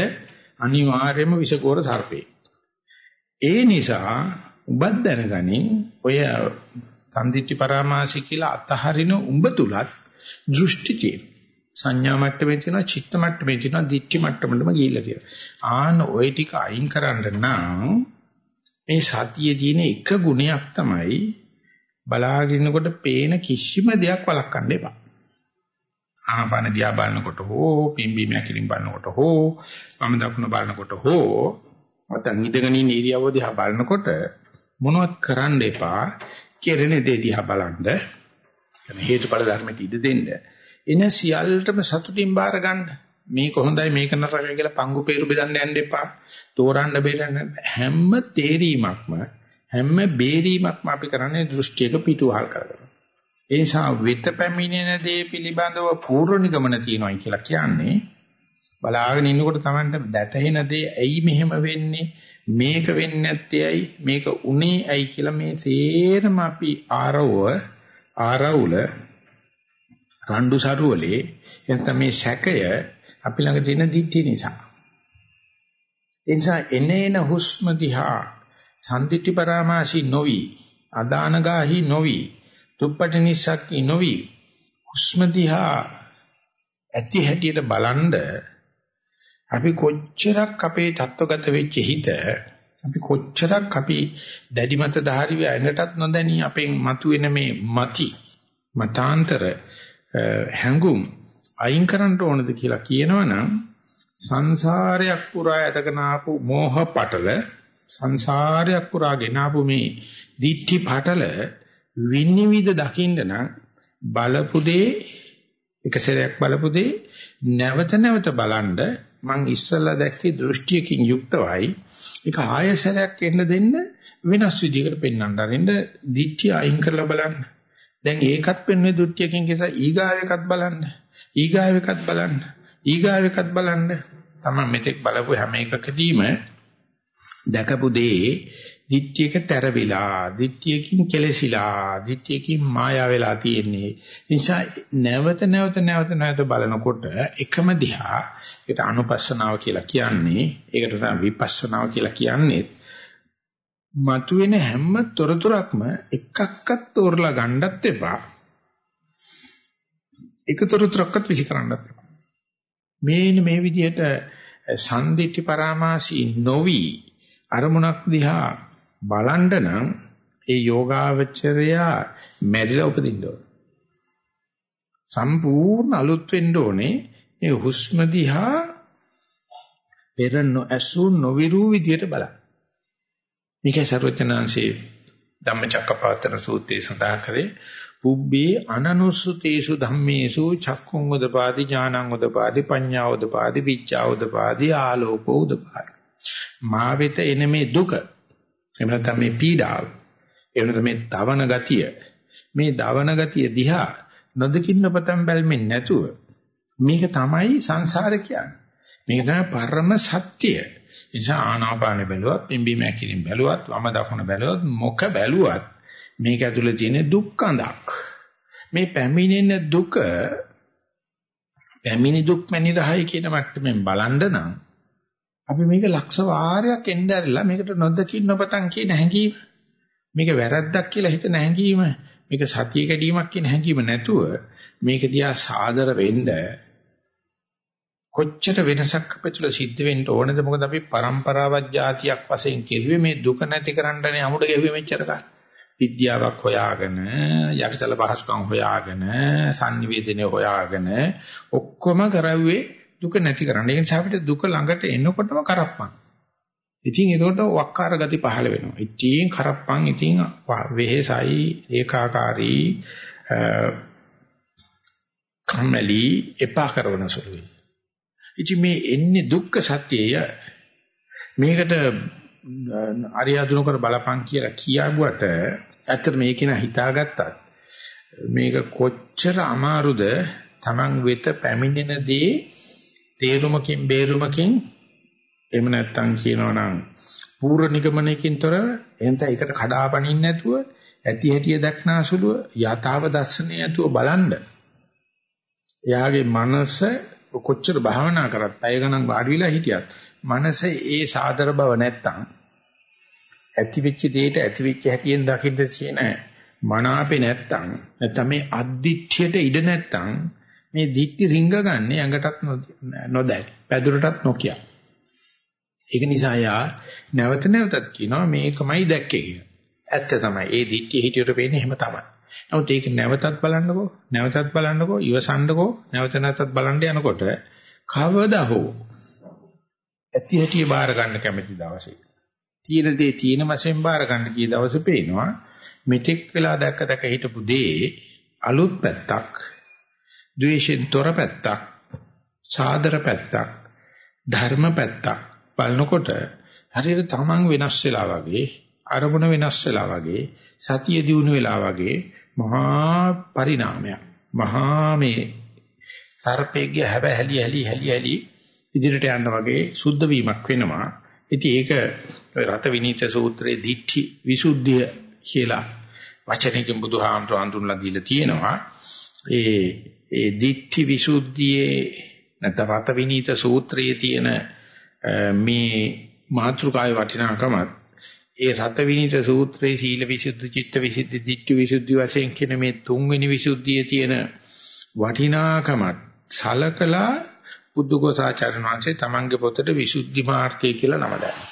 අනිවාර්යයෙන්ම විෂකෝර සර්පේ. ඒ නිසා උඹත් දැනගනින් ඔය සම්දිට්ඨි පරාමාසි කියලා අතහරින උඹ තුලත් දෘෂ්ටි තියෙනවා. සංඥා මට්ටමේ තියෙනවා චිත්ත මට්ටමේ තියෙනවා දිට්ඨි මට්ටමටම ගිහිල්ලා තියෙනවා. ආන ওই ටික අයින් කරන්න නම් මේ සතියේ තියෙන එක ගුණයක් තමයි බලාගෙනකොට පේන කිසිම දෙයක් වළක්වන්න එපා. ආහපන දිහා බලනකොට හෝ පිම්බීම හැකිලින් බලනකොට හෝ වම දකුණ බලනකොට හෝ නැත්නම් ඉඳගෙන ඉන්න ඉරියව්ව දිහා බලනකොට මොනවත් කරන්න එපා. කෙරෙන දේ දිහා බලන්න. හේතුඵල ධර්මයට ඉඩ දෙන්න. එන සියල්ලටම සතුටින් බාර ගන්න. මේක හොඳයි මේක නරකයි කියලා පංගු peeru බෙදන්න යන්න එපා. තෝරන්න බේරන්න හැම තේරීමක්ම හැම බේරීමක්ම අපි කරන්නේ දෘෂ්ටියක පිටුවහල් කරගෙන. ඒ නිසා වෙත පැමිණෙන දේ පිළිබඳව පූර්ව නිගමන තියනවායි කියලා කියන්නේ බලාගෙන ඉන්නකොට Tamanට දැටහෙන දේ ඇයි මෙහෙම වෙන්නේ මේක වෙන්නේ නැත්තේ ඇයි මේක උනේ ඇයි කියලා මේ සේරම අපි ආරව ආරවුල රණ්ඩු සරුවලේ එතන මේ සැකය අපි ළඟ තියෙන දිට්ඨිය නිසා. ඒ නිසා එනේන හුස්ම දිහා සම්දිට්ඨි පරාමාසි නොවි අදානගාහි නොවි දුප්පටි නිසක්කි නොවි හුස්ම දිහා ඇති හැටියට බලන්ඩ අපි කොච්චරක් අපේ தත්වගත වෙච්ච හිත අපි කොච්චරක් අපි දැඩි මත ධාරිව ඇඟටත් නොදැනී අපෙන් මතුවෙන මේ මති මතාන්තර හැඟුම් අයින් කරන්න ඕනද කියලා කියනවනම් සංසාරයක් පුරා ඇතගෙන ආපු මෝහ පටල සංසාරයක් පුරා ගෙන ආපු මේ දිට්ඨි පටල විනිවිද දකින්න නම් බලපු දේ එක සැරයක් බලපු දේ නැවත නැවත බලන්ඩ මං ඉස්සල්ලා දැක්කේ දෘෂ්ටියකින් යුක්තවයි. ඒක ආයසරයක් එන්න දෙන්න වෙනස් විදිහකට පෙන්වන්න අරින්න දිට්ඨිය අයින් කරලා බලන්න. දැන් ඒකත් පෙන්වෙ දුට්ටියකින් කියලා ඊගාව එකත් බලන්න. ඊගාව එකත් බලන්න. ඊගාව එකත් බලන්න. තමයි මෙතෙක් බලපු හැම එකකදීම දැකපු දේ දිට්ඨියක තැරවිලා, දිට්ඨියකින් කෙලසිලා, දිට්ඨියකින් මායා වෙලා තියෙන්නේ. නිසා නැවත නැවත නැවත නැවත බලනකොට එකම දිහා ඒකට අනුපස්සනාව කියලා කියන්නේ, ඒකට තමයි විපස්සනාව කියලා කියන්නේ. මතුවෙන හැම තොරතුරක්ම එකක්වත් තෝරලා ගන්නත් එපා. එක තොරතුරක්වත් විසිකරන්නත් එපා. මේන මේ විදිහට සම්දිට්ඨි පරාමාසී නොවි අරමුණක් දිහා බලන්න නම් ඒ යෝගාවචරය මැරිලා උපදින්න ඕන. සම්පූර්ණ අලුත් වෙන්න ඕනේ මේ හුස්ම දිහා පෙර නොඇසු නොවිරු විදියට බලන්න. මේක සර්වචනාංශේ ධම්මචක්කපවත්තන සූත්‍රයේ සඳහන් කරේ පුබ්බේ අනනුස්සතේසු ධම්මේසු චක්කුං උදපාදි ඥානං උදපාදි පඤ්ඤා උදපාදි විච්ඡා උදපාදි ආලෝකෝ උදපාදි. මා වෙත එන මේ දුක එහෙම නැත්නම් මේ පීඩාව එහෙම නැත්නම් මේ දවන ගතිය මේ දවන ගතිය දිහා නොදකින්න පතන් බැල්මෙන් නැතුව මේක තමයි සංසාර කියන්නේ. මේක තමයි පරම සත්‍ය නිසා ආනාපානෙ බැලුවත් පිම්බීම ඇකිලින් බැලුවත් වම දකුණ බැලුවත් මොක බැලුවත් මේක ඇතුලේ තියෙන දුක්ඛඳක්. මේ පැමිණෙන දුක පැමිණි දුක් මැනිරහයි කියන මට්ටමින් බලන්න නම් අපි මේක ලක්ෂ වාරයක් එන්න ඇරලා මේකට නොදකින් නොපතන් කියන හැඟීම මේක වැරද්දක් කියලා හිතන හැඟීම මේක සතිය කැඩීමක් කියන හැඟීම නැතුව මේක දිහා සාදර වෙන්න කොච්චර වෙනසක් අපේ තුල සිද්ධ වෙන්න ඕනද මොකද අපි પરම්පරාවක් જાතියක් වශයෙන් කෙරුවේ මේ දුක නැති කරන්නනේ අමුඩ ගෙව්වේ මෙච්චර කාල විද්‍යාවක් හොයාගෙන යටිතල පහසුකම් හොයාගෙන sannivedanaye හොයාගෙන ඔක්කොම කරවුවේ දුක නැති කරන්න. ඒ නිසා අපිට දුක ළඟට එනකොටම කරප්පන්. ඉතින් ඒකට වක්කාර ගති පහළ වෙනවා. ඉතින් කරප්පන් ඉතින් වෙහෙසයි ඒකාකාරී කම්මැලි එපා කරන සුළුයි. ඉතින් මේ එන්නේ දුක්ඛ සත්‍යය. මේකට අරියාදුන කර බලපං කියලා කියාගුවට ඇත්තට මේක නා හිතාගත්තත් මේක කොච්චර අමාරුද Taman වෙත පැමිණෙන දේ තේරුමකින් බේරුමකින් එහෙම නැත්තම් කියනවනම් පූර්ව නිගමනයකින් තොර එහෙම තැ එකට කඩාපනින්න නැතුව ඇති හැටිය දක්නාසුලුව යථාව දර්ශනය ඇතුව බලන්න. එයාගේ මනස කොච්චර භාවනා කරත් අය ගණන් වාඩි වෙලා හිටියත් මනසේ ඒ සාදර බව නැත්තම් ඇති වෙච්ච දෙයට ඇති වෙච්ච හැටියෙන් දකින්න තියෙන මනාපේ නැත්තම් නැත්තම් මේ අද්දිඨ්‍යයට ඉඩ නැත්තම් මේ දික්ටි රිංග ගන්න ඇඟටත් නොදැයි පැදුරටත් නොකිය. ඒක නිසා යා නැවත නැවතත් කියනවා මේකමයි දැක්කේ කියලා. ඇත්ත තමයි. ඒ දික්ටි හිටියට පේන්නේ එහෙම තමයි. නමුත් ඒක නැවතත් බලන්නකෝ නැවතත් බලන්නකෝ ඉවසන්නකෝ නැවත නැවතත් බලන්න යනකොට කවදා හෝ ඇති හැටි බාර ගන්න කැමති දවසේ. තියෙන දේ තියෙන වශයෙන් බාර ගන්න කී දවසේ පේනවා මෙතෙක් වෙලා දැක්ක දැක හිටපු දේ අලුත් පැත්තක්, ද්වේෂෙන් තොර පැත්තක්, සාදර පැත්තක්, ධර්ම පැත්තක් බලනකොට හරියට තමන් වෙනස් වෙලා වගේ, අරමුණ වෙනස් වෙලා වගේ, සතිය දිනු වෙලා වගේ මහා පරිණාමයක්. මහා මේ සර්පෙක්ගේ හැබ හැලි හැලි හැලි හැලි ඉදිරියට යන්න වගේ සුද්ධ වීමක් වෙනවා. ඉතින් ඒක රත විනීත සූත්‍රයේ දිඨි විසුද්ධිය කියලා වචනකින් බුදුහාමර හඳුන්ලා දීලා තියෙනවා. ඒ ඒ දිඨි විසුද්ධියේ නැත්නම් රත විනීත සූත්‍රයේ තියෙන මේ මාතෘකාවේ වටිනාකමත් ඒ රත විනීත සූත්‍රයේ සීල විසුද්ධි චිත්ත විසුද්ධි දිට්ඨි විසුද්ධි වශයෙන් කියන මේ තුන්වෙනි විසුද්ධියේ තියෙන වටිනාකමත් සලකලා බුද්ධඝෝසාචාර්ය වංශේ තමන්ගේ පොතට විසුද්ධි මාර්ගය කියලා නම දැම්මා.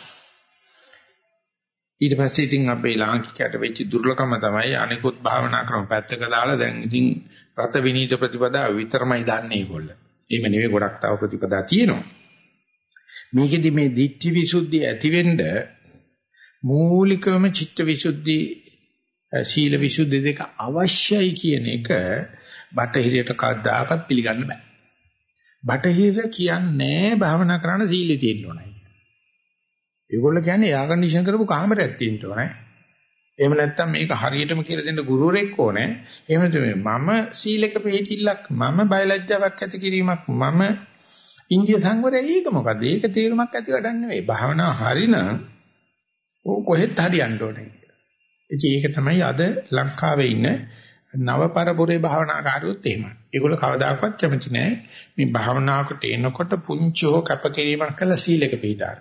ඊට පස්සේ ඉතින් අපේ ලාංකිකයට වෙච්ච දුර්ලභම තමයි අනිකුත් භාවනා ක්‍රම පැත්තක දාලා දැන් ඉතින් රත විනීත ප්‍රතිපදාව විතරමයි දන්නේ ඒගොල්ල. එහෙම නෙවෙයි ගොඩක් තව ප්‍රතිපදා තියෙනවා. මේකෙදි මේ ditthi visuddhi ඇතිවෙන්න මූලිකවම චිත්ත විසුද්ධි සීල විසුද්ධි දෙක අවශ්‍යයි කියන එක බටහිරට කවදාකවත් පිළිගන්න බෑ. බටහිර කියන්නේ භාවනා කරන සීලෙ තියෙන්න ඕනයි. ඒගොල්ලෝ කියන්නේ එයා කන්ඩිෂන් කරපු කාමරයක් තියෙන්න ඕනේ. එහෙම නැත්නම් මේක හරියටම කියලා දෙන්න ගුරුවරෙක් ඕනේ. එහෙම නෙමෙයි මම සීලක පිළිහිල්ලක් මම බයලජ්ජාවක් ඇති කිරීමක් මම ඉන්දිය සංවරය ඒක මොකද? ඒක තීරමක් ඇති වැඩක් නෙවෙයි. භාවනා හරිනම් ඕ කොහෙත් හරියන්න ඕනේ. ඉතින් ඒක තමයි අද ලංකාවේ ඉන්න නව පරපුරේ භාවනාකාරියොත් එහෙමයි. ඒගොල්ලෝ කවදාකවත් කැමති නැහැ මේ භාවනාවකට එනකොට පුංචි හෝ කැපකිරීමක් කළා සීලක පිළිදාන.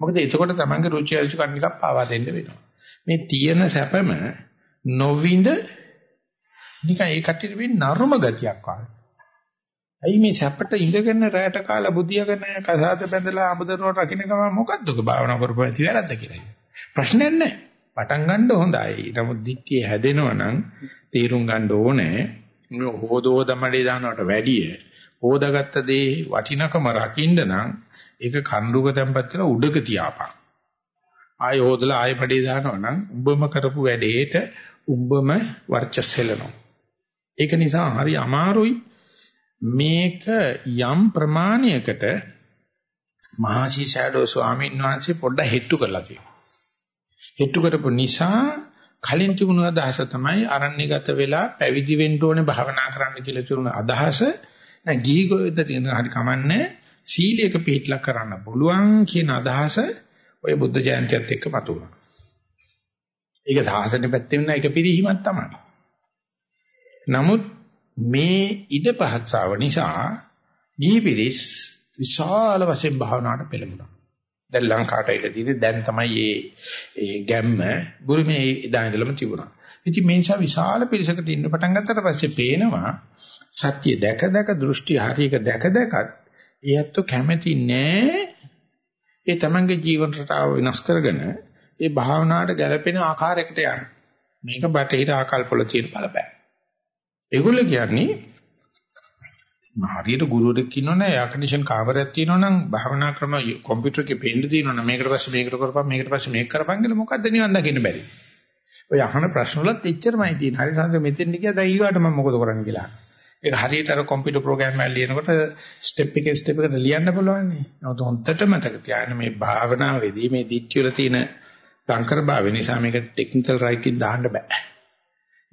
මොකද එතකොට තමන්ගේ රුචි අරුචිකම් ටිකක් පාවා දෙන්න වෙනවා. මේ තියෙන සැපම නොවිඳ නිකන් ඒ කට්ටියට වෙන්නේ නරුම ගතියක් වගේ. ඇයි මේ සැපට ඉඳගෙන රැට කාලා බුදියාගෙන කසාද බැඳලා අඹදරුවට රකින්න ගම මොකද්ද ඔක භාවනා කරපුවා ඇති වැරද්ද කියලා. ප්‍රශ්නයක් නැහැ. පටන් ගන්න හොඳයි. නමුත් දික්තිය හැදෙනවා නම් තීරුම් ගන්න ඕනේ. හොදෝදමඩේ දානවට වැඩිය හොදාගත්ත දේ වටිනකම රකින්න නම් ඒක කණ්ඩුක තැම්පත් කරලා උඩක තියාපන්. ආය හොදලා ආය පඩේ දානවා නම් උඹම කරපු වැඩේට උඹම වර්චස් හෙලනවා. ඒක නිසා හරි අමාරුයි මේක යම් ප්‍රමාණයකට මහසි ෂැඩෝ ස්වාමීන් වහන්සේ පොඩ්ඩක් හෙට්ටු කරලා තියෙනවා. හෙට්ටු කරපු නිසා කලින් තිබුණු අදහස තමයි අරණ්‍යගත වෙලා පැවිදි වෙන්න ඕනේ භාවනා කරන්න කියලා තිබුණ අදහස නෑ ගිහි ගොඩට හරි කමන්නේ සීලයක පිළිట్లా කරන්න පුළුවන් කියන අදහස ඔය බුද්ධ ජයන්තියත් එක්ක මතුවුණා. ඒක සාසනෙ පැත්තෙන් නෑ ඒක පිළිහිමක් තමයි. නමුත් මේ ඉඩ පහත්සාව නිසා ජීවිරිස් විශාල වශයෙන් භාවනාවට පෙළඹුණා. දැන් ලංකාවට ඉඳ තියෙන්නේ දැන් තමයි මේ ඒ ගැම්ම බුරුමේ ඉඳන් ඉඳලම තිබුණා. ඉතින් මේ නිසා විශාල පිරිසකට ඉන්න පටන් ගත්තට පස්සේ පේනවා සත්‍ය දැක දැක දෘෂ්ටි හරියක දැක දැකත් ඊයත් කැමැති නෑ ඒ තමන්ගේ ජීවන රටාව වෙනස් කරගෙන ඒ භාවනාවට ගැළපෙන ආකාරයකට යන්න. මේක බටහිර ආකල්පවල තියෙන බලපෑම. ඒගොල්ලෝ කියන්නේ හරියට ගුරුවරයෙක් ඉන්නවනේ එයා කන්ඩිෂන් කාමරයක් තියෙනවනම් භාවනා ක්‍රම කම්පියුටර් එකේ පෙන්න තියෙනවනම් මේකට පස්සේ මේකට කරපන් මේකට පස්සේ මේක කරපන් කියලා මොකද්ද නිවන් දකින්න බැරි. ඔය අහන ප්‍රශ්න වලත් එච්චරමයි තියෙන්නේ. හරි සංස මෙතෙන් ගියා දැන් ඊගාට මම මොකද කරන්නේ කියලා. ඒක හරියට අර කම්පියුටර් ප්‍රෝග්‍රෑම් එකක් ලියනකොට ස්ටෙප් එකේ ස්ටෙප් එකට ලියන්න පුළුවන් නේ. නමුත් හොන්දට මතක තියාගන්න මේ භාවනාවේදී මේ දිට්ඨිය වල තියෙන සංකර භාවය නිසා මේක ටෙක්නිකල් රයිටින් දාන්න බෑ.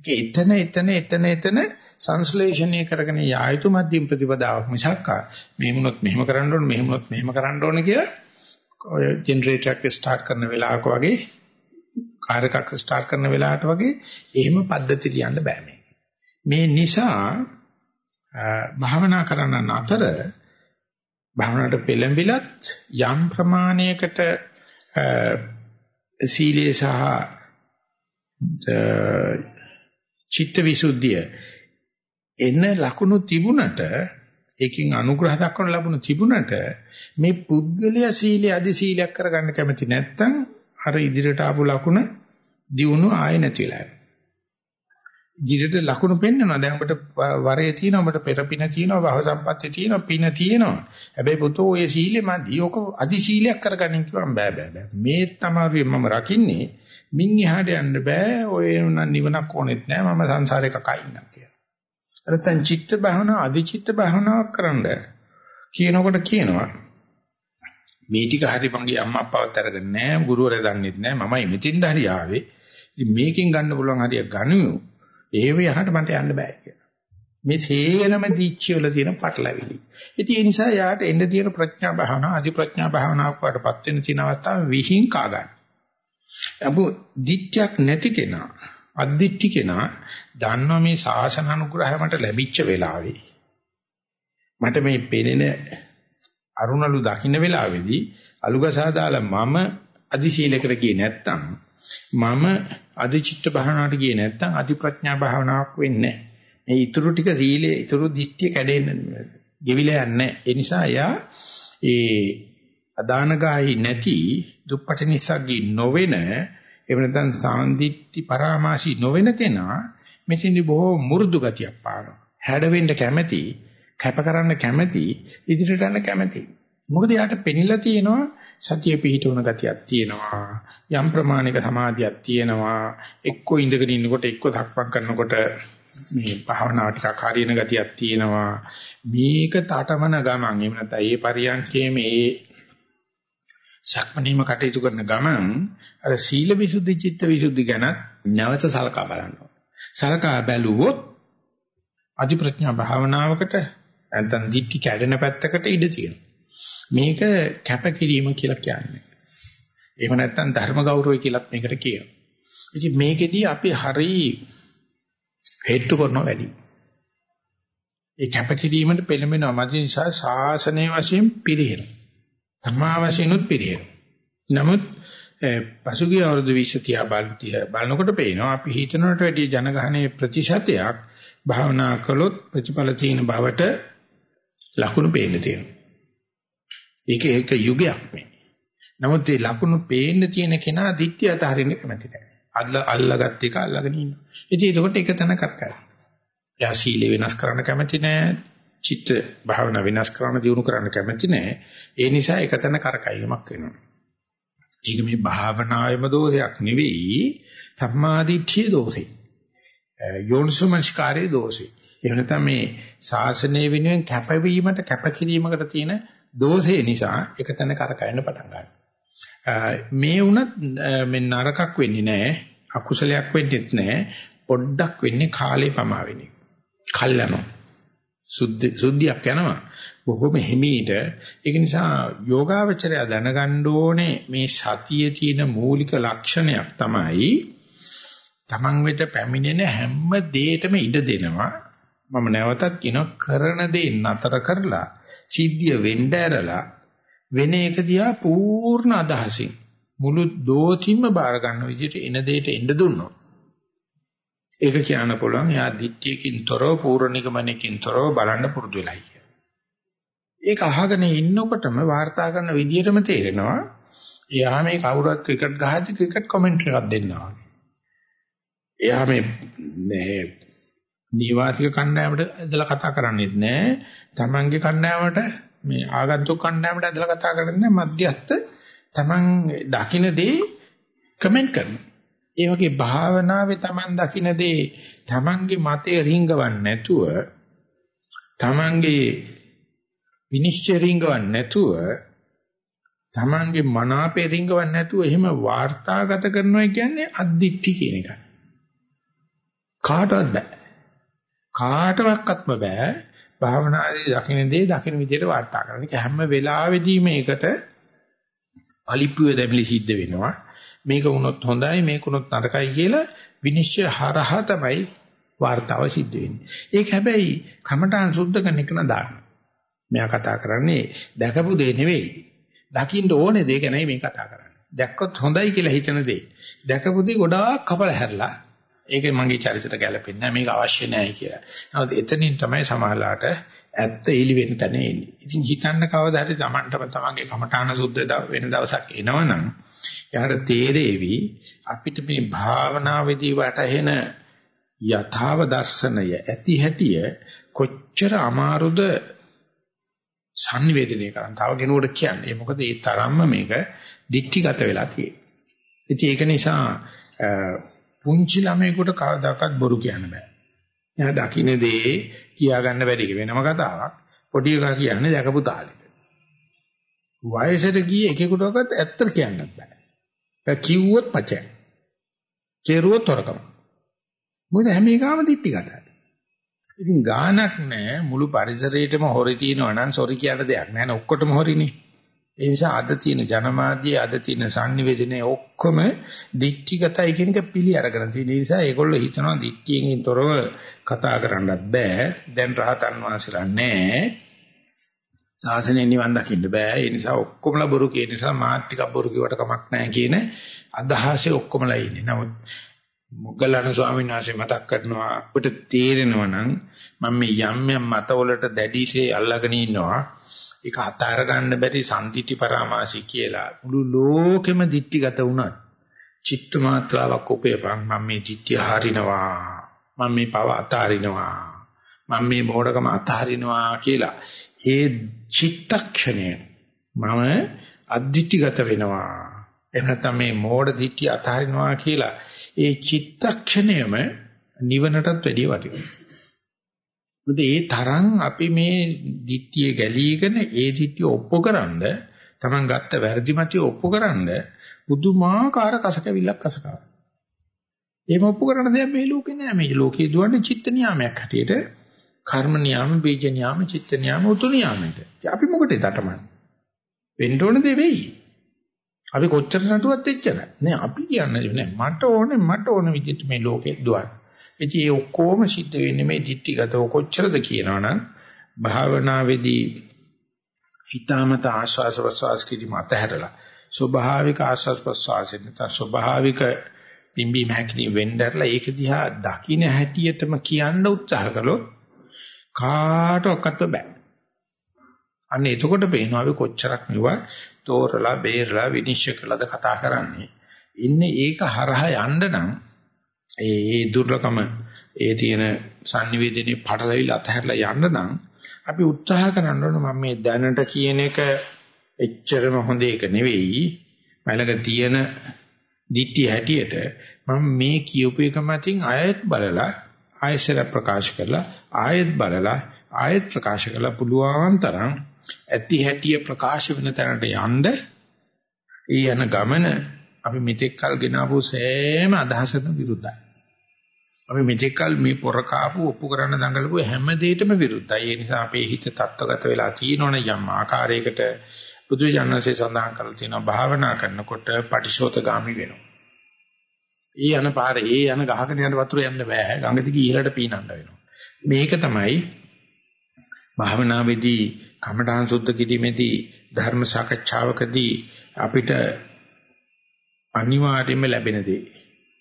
ඒක එතන එතන එතන එතන සංස්ලේෂණය කරගෙන යායුතු මධ්‍යම ප්‍රතිපදාවක් මිසක් මෙහෙම වුණොත් මෙහෙම කරන්න ඕන මෙහෙම වුණොත් මෙහෙම කරන්න ඕන කියලා ඔය ජෙනරේටර් එක ස්ටාර්ට් කරන වෙලාවක වගේ කාර් එකක් ස්ටාර්ට් කරන වෙලාවට වගේ එහෙම පද්ධති ලියන්න බෑ මේ. මේ නිසා භාවනා කරන අතර භාවනාවට පෙළඹිලත් යම් ප්‍රමාණයකට සීලේ සහ චිත්තවිසුද්ධිය එන ලකුණු තිබුණට ඒකින් අනුග්‍රහ දක්වන ලකුණු තිබුණට මේ පුද්ගලයා සීලයේ අදි සීලයක් කරගන්න කැමති නැත්නම් අර ඉදිරියට ආපු ලකුණ දියුණු ආයෙ නැතිලා යනවා. ඉදිරියට ලකුණු පෙන්වනවා. දැන් ඔබට වරේ තියෙනවා, ඔබට පෙරපින තියෙනවා, භව සම්පත්තිය තියෙනවා, පින තියෙනවා. හැබැයි පුතෝ ඔය සීලෙ මදි. ඕක අදි සීලයක් කරගන්න කිව්වම බෑ බෑ බෑ. මේ තමයි මම රකින්නේ. මින් එහාට යන්න බෑ. ඔය නිවනක් ඕනෙත් නෑ. මම සංසාරේ කකා ඉන්නම් කියලා. නැත්නම් චිත්ත භාවනා, අදි චිත්ත භාවනාවක් කරන්න කියනකොට කියනවා මේ ටික හරි මගේ අම්මා අප්පාවත් අරගෙන නෑ. ගුරුවරයා දන්නෙත් නෑ. මමයි මෙතෙන්ද හරි ආවේ. ඉතින් මේකෙන් ගන්න පුළුවන් හරිය ගනිමු. ඒව යහට මට යන්න බෑ කියලා. මේ සේරම දීච්චි වල තියෙන පටලැවිලි. ඉතින් ඒ නිසා යාට එන්න තියෙන ප්‍රඥා භාවනාව අධි ප්‍රඥා භාවනාවක් වඩපත් වෙන තියෙන අවස්ථාව විහිං කා ගන්න. අපු දිට්ඨයක් නැති කෙනා අද්දිට්ඨි කෙනා දන්නවා මේ ශාසන අනුග්‍රහය මට ලැබිච්ච වෙලාවේ මට මේ පෙනෙන අරුණලු දකින්න වෙලාවේදී අලුගසා දාලා මම අදිශීලයකට ගියේ නැත්තම් මම අදිචිත්ත භාවනාවට ගියේ නැත්තම් අදි ප්‍රඥා භාවනාවක් වෙන්නේ නැහැ. මේ ඊතුරු ටික සීලේ ඊතුරු දිට්ඨිය කැඩෙන්නේ ගෙවිලා යන්නේ. ඒ නිසා යා ඒ අදානගායි නැති දුප්පට නිසග්ගී නොවෙන එහෙම නැත්නම් සාන්දිට්ටි පරාමාසී නොවෙන කෙනා මෙතෙන්දි බොහෝ මුරුදු ගතියක් පානවා. හැඩවෙන්න කැමැති කැප කරන්න කැමැති ඉදිරියට යන්න කැමැති. මොකද යාට පෙනිලා තියෙනවා සතිය පිහිටවන ගතියක් තියෙනවා. යම් ප්‍රමාණික සමාධියක් තියෙනවා. එක්කෝ ඉඳගෙන ඉන්නකොට එක්කෝ ධක්මක් කරනකොට මේ භාවනාව ටිකක් හරියන ගතියක් තියෙනවා. මේක තටමන ගමන් එහෙම නැත්නම් ඒ පරියන්කේ මේ සක්මණීම කටයුතු කරන ගමන් අර සීල විසුද්ධි චිත්ත විසුද්ධි ගැන නැවත සලකා බලන්න සලකා බැලුවොත් අධි ප්‍රඥා භාවනාවකට නැත්නම් දික්ටි කැඩෙන පැත්තකට ඉඩ තියෙනවා. මේක කැපකිරීම කියලා කියන්නේ. එහෙම නැත්නම් ධර්ම ගෞරවය කියලාත් මේකට කියනවා. ඉතින් මේකෙදී අපි හරි හේතු කරන වැඩි. ඒ කැපකිරීමට පෙළඹෙනවා මත නිසා ශාසනයේ වශයෙන් පිළිහෙනවා. තමා වශයෙන්ුත් පිළිහෙනවා. නමුත් පසුගිය අවුරුදු 20 තියා බලනකොට පේනවා අපි හිතනකට වැඩිය ජනගහනයේ ප්‍රතිශතයක් භාවනා කළොත් ප්‍රතිඵල තියෙන බවට ලකුණු පේන්න තියෙනවා. ඒක ඒක යුගයක් මේ. නමුත් මේ ලකුණු පේන්න තියෙන කෙනා දිට්ඨිය අතහරින්න කැමති නැහැ. අල්ල අල්ලගත් එක අල්ලගෙන ඉන්නවා. ඉතින් ඒකට එක තැන කරකැවෙනවා. එයා සීල වෙනස් කරන්න කැමති නෑ. චිත්ත භාවනා වෙනස් කරන්න දියුණු කරන්න කැමති නෑ. ඒ නිසා එක තැන කරකැවීමක් වෙනවා. ඒක මේ භාවනාවේම දෝෂයක් නෙවෙයි සම්මාදිට්ඨිය දෝෂේ. යෝනිසමස්කාරයේ දෝෂේ. එහෙම නැත්නම් මේ ශාසනය වෙනුවෙන් කැපවීමට කැපකිරීමකට තියෙන දෝෂේ නිසා එක තැන කරකැවෙන්න පටන් ගන්නවා. මේ වුණත් මේ නරකක් වෙන්නේ නැහැ අකුසලයක් වෙන්නේත් නැහැ පොඩ්ඩක් වෙන්නේ කාලේ පමා වෙන්නේ කල් යනවා සුද්ධ සුද්ධියක් යනවා. බොහොම හිමීට. ඒක නිසා යෝගාවචරය දැනගන්න ඕනේ මේ සතියේ තියෙන මූලික ලක්ෂණයක් තමයි Taman වෙත පැමිණෙන හැම දෙයකම ඉඩ දෙනවා. මම නැවතත් කියන කරන දේ නතර කරලා සිද්ධිය වෙන්න ඇරලා වෙන එක දිහා පූර්ණ අදහසින් මුළු දෝතිම්ම බාර ගන්න විදිහට එන දෙයට එන්න දුන්නොත් ඒක කියන්න පුළුවන් යා දිට්ඨියකින් තොරව පූර්ණිකමනකින් තොරව බලන්න පුරුදු වෙලයි කියලා. ඒක අහගෙන ඉන්නකොටම වාර්තා කරන විදිහටම තේරෙනවා එයා මේ කවුරුත් ක්‍රිකට් ගහද්දි ක්‍රිකට් කමෙන්ටරි එකක් දෙන්නවා. එයා මේ මේ නිවාසික කණ්ඩායමට ඇදලා කතා කරන්නේත් නෑ. Tamange කණ්ඩායමට මේ ආගන්තුක කණ්ඩායමට ඇදලා කතා කරන්නේ මධ්‍යස්ත Taman දකින්න දේ කමෙන්ට් කරනවා. ඒ වගේ භාවනාවේ Taman දකින්න දේ Tamanගේ මතය රිංගවන්නේ නැතුව Tamanගේ විනිශ්චය රිංගවන්නේ නැතුව Tamanගේ මනාපේ රිංගවන්නේ නැතුව එහෙම වාර්තාගත කරනවා කියන්නේ අද්දිට්ඨි කියන එකයි. කාටවත් බෑ. කාටවත්ම බෑ භාවනාදී දකින්න දේ දකින්න විදිහට වාර්තා කරන්න. ඒක හැම වෙලාවෙදී මේකට අලිප්පුවේ දෙමිලි සිද්ධ වෙනවා. මේක වුණොත් හොඳයි මේක වුණොත් නරකයි කියලා විනිශ්චය හරහා තමයි වාර්තාව සිද්ධ වෙන්නේ. ඒක හැබැයි කමඨාන් සුද්ධ කරන එක නදාන්න. මෙයා කතා කරන්නේ දැකපු දේ නෙවෙයි. දකින්න ඕනේ දේ ගැනයි මේ කතා කරන්නේ. දැක්කොත් හොඳයි කියලා හිතන දේ. දැකපු දේ ගොඩාක් කපල හැරලා ඒක මගේ චරිතයට ගැලපෙන්නේ නැහැ මේක අවශ්‍ය නැහැ කියලා. නමුත් එතනින් තමයි සමහරලාට ඇත්ත එලි වෙන්න තැන එන්නේ. ඉතින් හිතන්න කවදා හරි Tamanටම තමන්ගේ කමඨාන සුද්ධ වෙන දවසක් එනවනම් එයාට තේරෙවි අපිට මේ භාවනාවේදී වටහෙන යථාව දර්ශනය ඇති හැටිය කොච්චර අමාරුද සංවේදනය කරන්න. තව කෙනෙකුට කියන්නේ. මොකද ඒ තරම්ම මේක දික්ටිගත වෙලා තියෙන්නේ. ඉතින් ඒක නිසා පුංචි ළමයෙකුට කවදාකවත් බොරු කියන්න බෑ. එයා දකින්න දේ කියා ගන්න බැරි වෙනම කතාවක්. පොඩි එකා කියන්නේ දැකපු තාලෙට. වයසට ගිය එකෙකුටවත් ඇත්ත කියන්නත් බෑ. ඒ කිව්වොත් පචය. කෙරුවොත් තොරකම. මොකද හැම එකම දික්ටිගතයි. ඉතින් ගානක් නැහැ මුළු පරිසරයේටම හොරි තියෙනවා නම් සොරි කියන දෙයක් නැහැ නේ ඔක්කොටම හොරිනේ. ඒ නිසා අද තියෙන ජනමාධ්‍ය අද තියෙන sannivedanaye ඔක්කොම දික්ටිගතයි කියන එක පිළි අරගෙන තියෙන නිසා ඒගොල්ලෝ හිතනවා දික්ටියෙන් තොරව කතා කරන්නත් බෑ. දැන් රහතන් වහන්සේලා නැහැ. සාසනය නිවන් දකින්න බෑ. ඒ නිසා ඔක්කොමලා බොරු කියන නිසා මාත් ටිකක් බොරු කිව්වට කමක් නැහැ කියන අදහසේ ඔක්කොමලා ඉන්නේ. නමුත් මොග්ගලණ ස්වාමීන් වහන්සේ මතක් කරනවා අපිට තේරෙනවා නම් මම මේ යම් යම් මතවලට දැඩිසේ අල්ලගෙන ඉන්නවා. ඒක අතාර ගන්න බැරි සම්දිටි පරාමාසි කියලා. මුළු ලෝකෙම දික්ටිගත වුණත් චිත්ත මාත්‍රාවක් උපයපන්. මම මේ දික්ටි හරිනවා. මම මේ පව අතාරිනවා. මම මේ මොඩකම අතාරිනවා කියලා. ඒ චිත්තක්ෂණය මම අද්දිටිගත වෙනවා. එහෙම නැත්නම් මේ මෝඩ දිට්ඨිය අතහරිනවා කියලා. ඒ චිත්තක්ෂණයම නිවනටත් වැඩිය වටිනවා. මොකද ඒ තරම් අපි මේ දිට්ඨිය ගැලීගෙන ඒ දිට්ඨිය ඔප්පුකරනද Taman ගත්ත වැරදි මතය ඔප්පුකරනද පුදුමාකාර කසකවිල්ලක් කසකවා. එහෙම ඔප්පු කරන දෙයක් මේ ලෝකේ නෑ. මේ ලෝකේ දුවන්නේ චිත්ත නියාමයක් හැටියට. කර්ම නියාම, බීජ නියාම, චිත්ත නියාම, උතු නියාමයට. අපි මොකටද දටමන්නේ? වෙන්න ඕන දේ වෙයි. අපි කොච්චර නටුවත් එච්චරයි. නෑ අපි කියන්නේ නෑ මට ඕනේ මට ඕන විදිහට මේ ලෝකෙ දුවන්න. ඉතින් ඒ ඔක්කොම සිද්ධ වෙන්නේ මේ ditthිගතව කොච්චරද කියනවනම් භාවනාවේදී හිතාමත ආශ්වාස ප්‍රශ්වාස කිරීම අතහැරලා ස්වභාවික ආශ්වාස ප්‍රශ්වාසයෙන් නැත්නම් ස්වභාවික පිම්බි මහකිනි වෙnderලා ඒක දිහා දකින්න හැටියටම කියන්න උත්සාහ කළොත් කාටවත් බෑ. අන්න එතකොට පේනවා අපි කොච්චරක් නෙවුවා තෝරලා බේරලා විනිශ්චය කළාද කතා කරන්නේ. ඉන්නේ ඒක හරහා යන්න නම් ඒ ඒ දුර්ලකම ඒ තියෙන sannivedanaye පටලවිල අතහැරලා යන්න නම් අපි උත්සාහ කරන්න ඕන මම මේ දැනට කියන එක එච්චරම හොඳ එක නෙවෙයි. මලක තියෙන දිට්ටි හැටියට මම මේ කියූප එක මතින් ආයෙත් බලලා ආයෙසර ප්‍රකාශ කරලා ආයෙත් බලලා ආයෙත් ප්‍රකාශ කරලා පුළුවන් තරම් ඇති හැටිය ප්‍රකාශ වෙන තැනට යන්න ඒ යන ගමන අපි මෙතෙක් කල් ගෙනාවු සෑම අදහසකට විරුද්ධයි. අපි මෙතෙක් කල් මේ පොර කාපු ඔප්පු කරන්න දඟලපු හැම දෙයකටම විරුද්ධයි. ඒ නිසා අපේ හිත තත්ත්වගත වෙලා තියෙනවනේ යම් ආකාරයකට බුදුජානකසේ සඳහන් කරලා තියෙනවා භාවනා කරනකොට පටිශෝතගාමි වෙනවා. ඒ යන පාරේ ඒ යන ගහකට යන වතුර යන්න බෑ. ගඟ දිගේ ඉහළට පීනන්න වෙනවා. මේක තමයි භාවනාවේදී කමඨාන් සුද්ධ කිරීමේදී ධර්ම සාකච්ඡාවකදී අපිට අනිවාර්යයෙන්ම ලැබෙන දේ.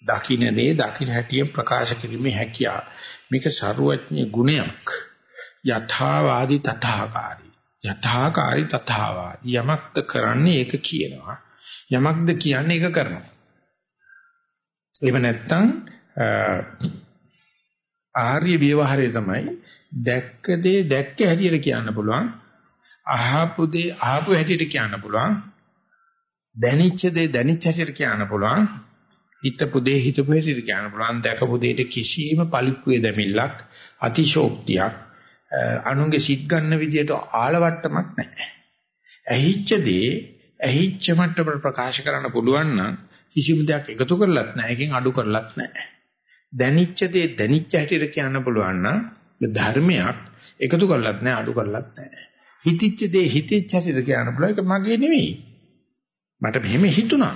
දකින්න දේ දකින්න හැටියෙන් ප්‍රකාශ කිරීමේ හැකියාව. මේක ਸਰුවඥ ගුණයක්. යථාවාදී තථාකාරී. යථාකාරී තථාවාදී. යමක්ද කරන්නේ ඒක කියනවා. යමක්ද කියන්නේ ඒක කරනවා. එහෙම නැත්නම් ආර්ය විවහාරය තමයි දැක්ක දේ දැක්ක හැටියට කියන්න පුළුවන්. අහපු දේ අහපු හැටියට කියන්න පුළුවන්. දැනිච්ච දේ දැනිච්ච හැටියට කියන්න පුළුවන්. හිතපු දේ හිතපු හැටියට කියන්න පුළුවන්. දැකපු දෙයට කිසිම පලිප්පුවේ දෙමිල්ලක් අතිශෝක්තියක් අනුන්ගේ සිත් ගන්න විදියට ආලවට්ටමක් නැහැ. ඇහිච්ච දේ ඇහිච්ච මට්ටමට ප්‍රකාශ කරන්න පුළුවන් නම් කිසිම දෙයක් එකතු කරලත් නැහැ එකෙන් අඩු කරලත් නැහැ. දැනිච්ච දේ දැනිච්ච හැටියට කියන්න පුළුවන් නම් ධර්මයක් එකතු කරලත් නැහැ අඩු කරලත් නැහැ. හිතිච්ච දේ හිතෙච්ච හැටියට කියන්න පුළුවන්. ඒක මගේ නෙවෙයි. මට මෙහෙම හිතුණා.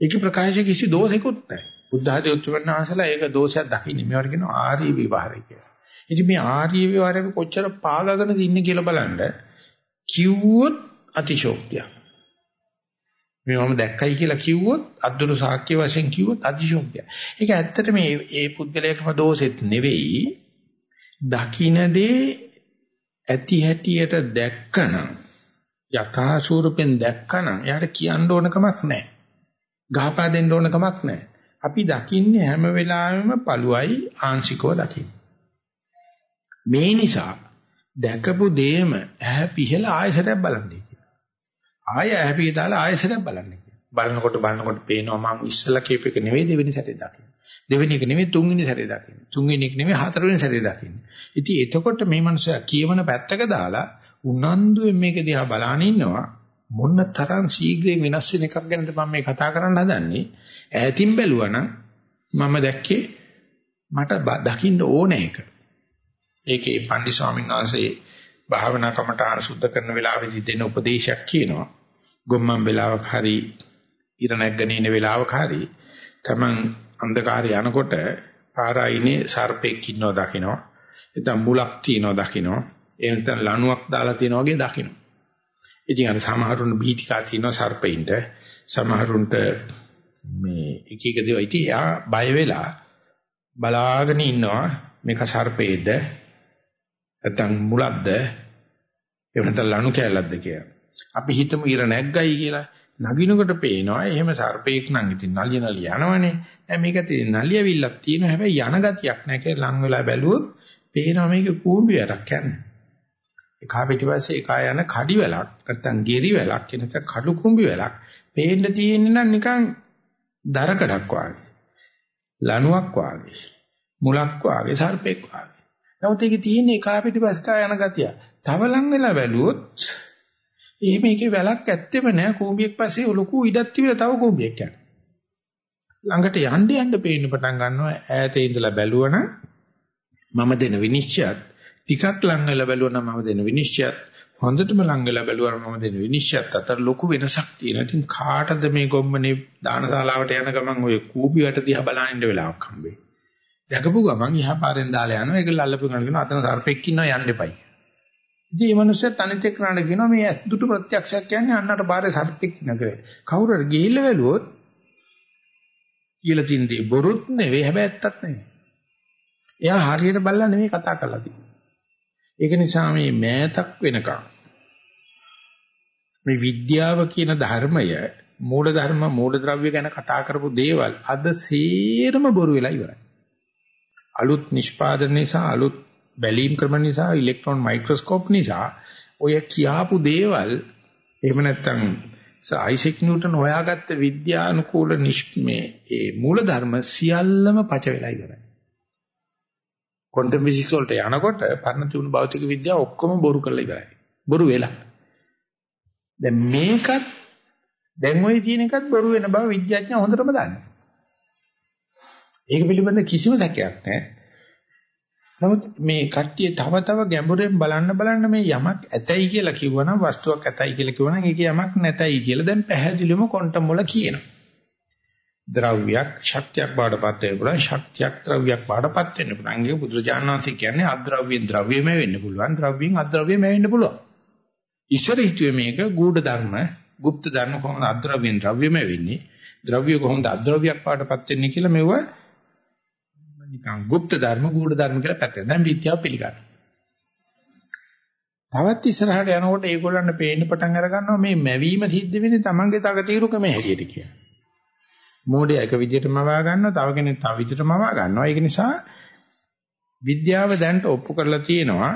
ඒකේ ප්‍රකාශ කිසි දෝෂයක්වත් නැහැ. බුද්ධ ආදී උත්තරණ ආසලා ඒක දෝෂයක් දකින්නේ. මේවට කියනවා ආර්ය විවහාරය කියලා. ඉතින් මේ ආර්ය විවහාරයක කොච්චර පාගගෙන ඉන්නේ කියලා බලන්න කිව්වොත් අතිශෝක්තියක්. මේ මම දැක්කයි කියලා කිව්වොත් අද්දුරු සාක්ෂ්‍ය වශයෙන් කිව්වොත් අතිශෝක්තිය. ඒක ඇත්තට මේ ඒ පුද්ගලයාකම දෝෂෙත් නෙවෙයි. දකින්නදී ඇති හැටියට දැක්කනම් යථා ස්වරූපෙන් දැක්කනම් එයාට කියන්න ඕන කමක් නැහැ. ගහපා දෙන්න ඕන කමක් නැහැ. අපි දකින්නේ හැම වෙලාවෙම පළුවයි ආංශිකව දකින්න. මේ නිසා දැකපු දෙයම ඇහැ පිහලා ආයසරයක් බලන්නේ. ආය ඇහැපිය දාලා ආයෙසරක් බලන්න කියලා. බලනකොට බලනකොට පේනවා මම ඉස්සලා කියප එක නෙවෙයි දෙවෙනි සැරේ දකින්නේ. දෙවෙනි එක නෙවෙයි තුන්වෙනි සැරේ දකින්නේ. තුන්වෙනි එක නෙවෙයි හතරවෙනි සැරේ දකින්නේ. ඉතින් එතකොට මේ මනුස්සයා කියවන පැත්තක දාලා උනන්දුවෙන් මේක දිහා බලාන ඉන්නවා. මොන්න තරම් ශීඝ්‍රයෙන් වෙනස් වෙන එකක් ගැනද මම මේ කතා කරන්න හදන්නේ. ඈතින් බැලුවනම් මම දැක්කේ මට දකින්න ඕනේ එක. ඒකේ පන්දි ස්වාමීන් වහන්සේ භාවනා කමටහන සුද්ධ කරන වෙලාවෙදී දෙන උපදේශයක් කියනවා. ගොම්මන් වෙලාවක හරි ඉර නැගගෙන ඉන වෙලාවක හරි තමන් අන්ධකාරය යනකොට පාරායිනේ සර්පෙක් ඉන්නව දකිනවා. එතන මුලක් තියනවා දකිනවා. එහෙම නැත්නම් ලණුවක් දාලා තියනවා වගේ දකිනවා. ඉතින් අර සමහරුන් බීතිකා තියනවා සර්පෙින්ට සමහරුන්ට මේ එක එක දේවල් ඉතින් එයා බය වෙලා බලාගෙන ඉන්නවා මේක සර්පේද නැත්නම් මුලක්ද එහෙම නැත්නම් ලණු කැලක්ද කියලා. අපි හිතමු ඉර නැග්ගයි කියලා. නගිනකොට පේනවා එහෙම සර්පේක් නම් ඉතින් නලිය නලිය යනවනේ. දැන් මේක තියෙන නලියවිල්ලක් තියෙනවා හැබැයි යන ගතියක් නැහැ ලං වෙලා බැලුවොත් පේනවා මේක කූඹි වැටක් යන්නේ. එකා පිටිපස්සේ එකා යන කඩි වැලක් නැත්නම් ගෙරි වැලක් නැත්නම් කඩු කුඹි වැලක් පේන්න තියෙන්නේ නම් නිකන් දරකඩක් වාගේ. ලණුවක් වාගේ. මුලක් වාගේ සර්පෙක් වාගේ. නමුත් ඒකේ තියෙන එකා පිටිපස්කා යන ගතිය. තව ලං වෙලා බැලුවොත් එහෙම මේකේ වැලක් ඇත්තෙම නෑ කූඹියක් පස්සේ ලොකු ඉඩක් තිබිලා තව කූඹියක් යනවා. ළඟට යන්න යන්න පේන්න පටන් ගන්නවා ඈතේ ඉඳලා බැලුවනම් මම දෙන විනිශ්චයත් ටිකක් ලං වෙලා බැලුවනම් මම දෙන විනිශ්චයත් හොඳටම ලං වෙලා බැලුවම මම දෙන විනිශ්චයත් අතර ලොකු වෙනසක් තියෙනවා. ඉතින් කාටද මේ ගොම්මනේ දානශාලාවට යන ගමන් ඔය කූඹියට දිහා බලන ඉන්න වෙලාවක් හම්බෙන්නේ. දැකපු ගමන් එහා පාරෙන් දාලා යනවා. ඒක ලල්ලපු ගන්න කියනවා අතන සර්පෙක් ඉන්නවා යන්න එපයි. ඉතින් මේ මිනිස්සුත් අනිත් එක්කනට කියනවා මේ දුටු ප්‍රත්‍යක්ෂයක් කියන්නේ අන්නට පාරේ සර්පෙක් ඉන්න කියලා. කවුරු හරි ගිහිල්ලා වැළුවොත් කියලා තින්දී බොරුත් නෙවෙයි හැබැයි ඇත්තත් නෙවෙයි. එයා හරියට බලලා නෙවෙයි කතා කරලා තියෙන්නේ. ඒක නිසා මේ මෑතක් වෙනකම් මේ විද්‍යාව කියන ධර්මය මූල ධර්ම මූල ද්‍රව්‍ය ගැන කතා කරපු දේවල් අද සේරම බොරු වෙලා ඉවරයි. අලුත් නිෂ්පාදන නිසා අලුත් බැලීම් ක්‍රම නිසා ඉලෙක්ට්‍රෝන මයික්‍රොස්කෝප් නිසා ඔය කියාපු දේවල් එහෙම නැත්නම් අයිසෙක් නිව්ටන් හොයාගත්ත විද්‍යානුකූල මේ ඒ මූල ධර්ම සියල්ලම පච වෙලා ඉවරයි. ක්වොන්ටම් ෆිසික්ස් වලට යනකොට පරණ තිබුණු භෞතික විද්‍යාව ඔක්කොම බොරු කරලා ඉවරයි. බොරු වෙලා. දැන් මේකත් දැන් ওই තියෙන එකත් බොරු වෙන බව විද්‍යාඥයෝ හොඳටම දන්නවා. ඒක පිළිබඳ කිසිම සැකයක් නැහැ. නමුත් මේ කට්ටිය තව තව ගැඹුරෙන් බලන්න බලන්න මේ යමක් ඇතයි කියලා කිව්වනම් වස්තුවක් ඇතයි කියලා කිව්වනම් ඒක යමක් නැතයි කියලා දැන් පැහැදිලිවම ක්වොන්ටම් වල කියනවා. ද්‍රව්‍යයක් ශක්තියක් බාඩපත් වෙන්න පුළුවන් ශක්තියක් ද්‍රව්‍යයක් බාඩපත් වෙන්න පුළුවන්. ඒක බුදුරජාණන්සේ කියන්නේ අද්‍රව්‍යෙන් ද්‍රව්‍යම වෙන්න පුළුවන් ද්‍රව්‍යයෙන් අද්‍රව්‍යම වෙන්න පුළුවන්. ඉස්සර හිතුවේ මේක ගුඪ ධර්ම, গুপ্ত ධර්ම කොහොමද අද්‍රව්‍යෙන් ද්‍රව්‍යම වෙන්නේ? ද්‍රව්‍ය කොහොමද අද්‍රව්‍යයක් බාඩපත් වෙන්නේ කියලා මෙව නිකන් গুপ্ত ධර්ම, ගුඪ ධර්ම කියලා පැත්තෙන්. දැන් විද්‍යාව පිළිගන්නවා. තවත් ඉස්සරහට යනකොට ඒගොල්ලන්ට පේන්න පටන් අර ගන්නවා මේ මැවීම සිද්ධ වෙන්නේ Tamange තකතිරුකම හැටියට කියලා. මෝඩය එක විදිහට මවා ගන්නවා, තව කෙනෙක් තව විදිහට මවා ගන්නවා. ඒක නිසා විද්‍යාව දැනට ඔප්පු කරලා තියෙනවා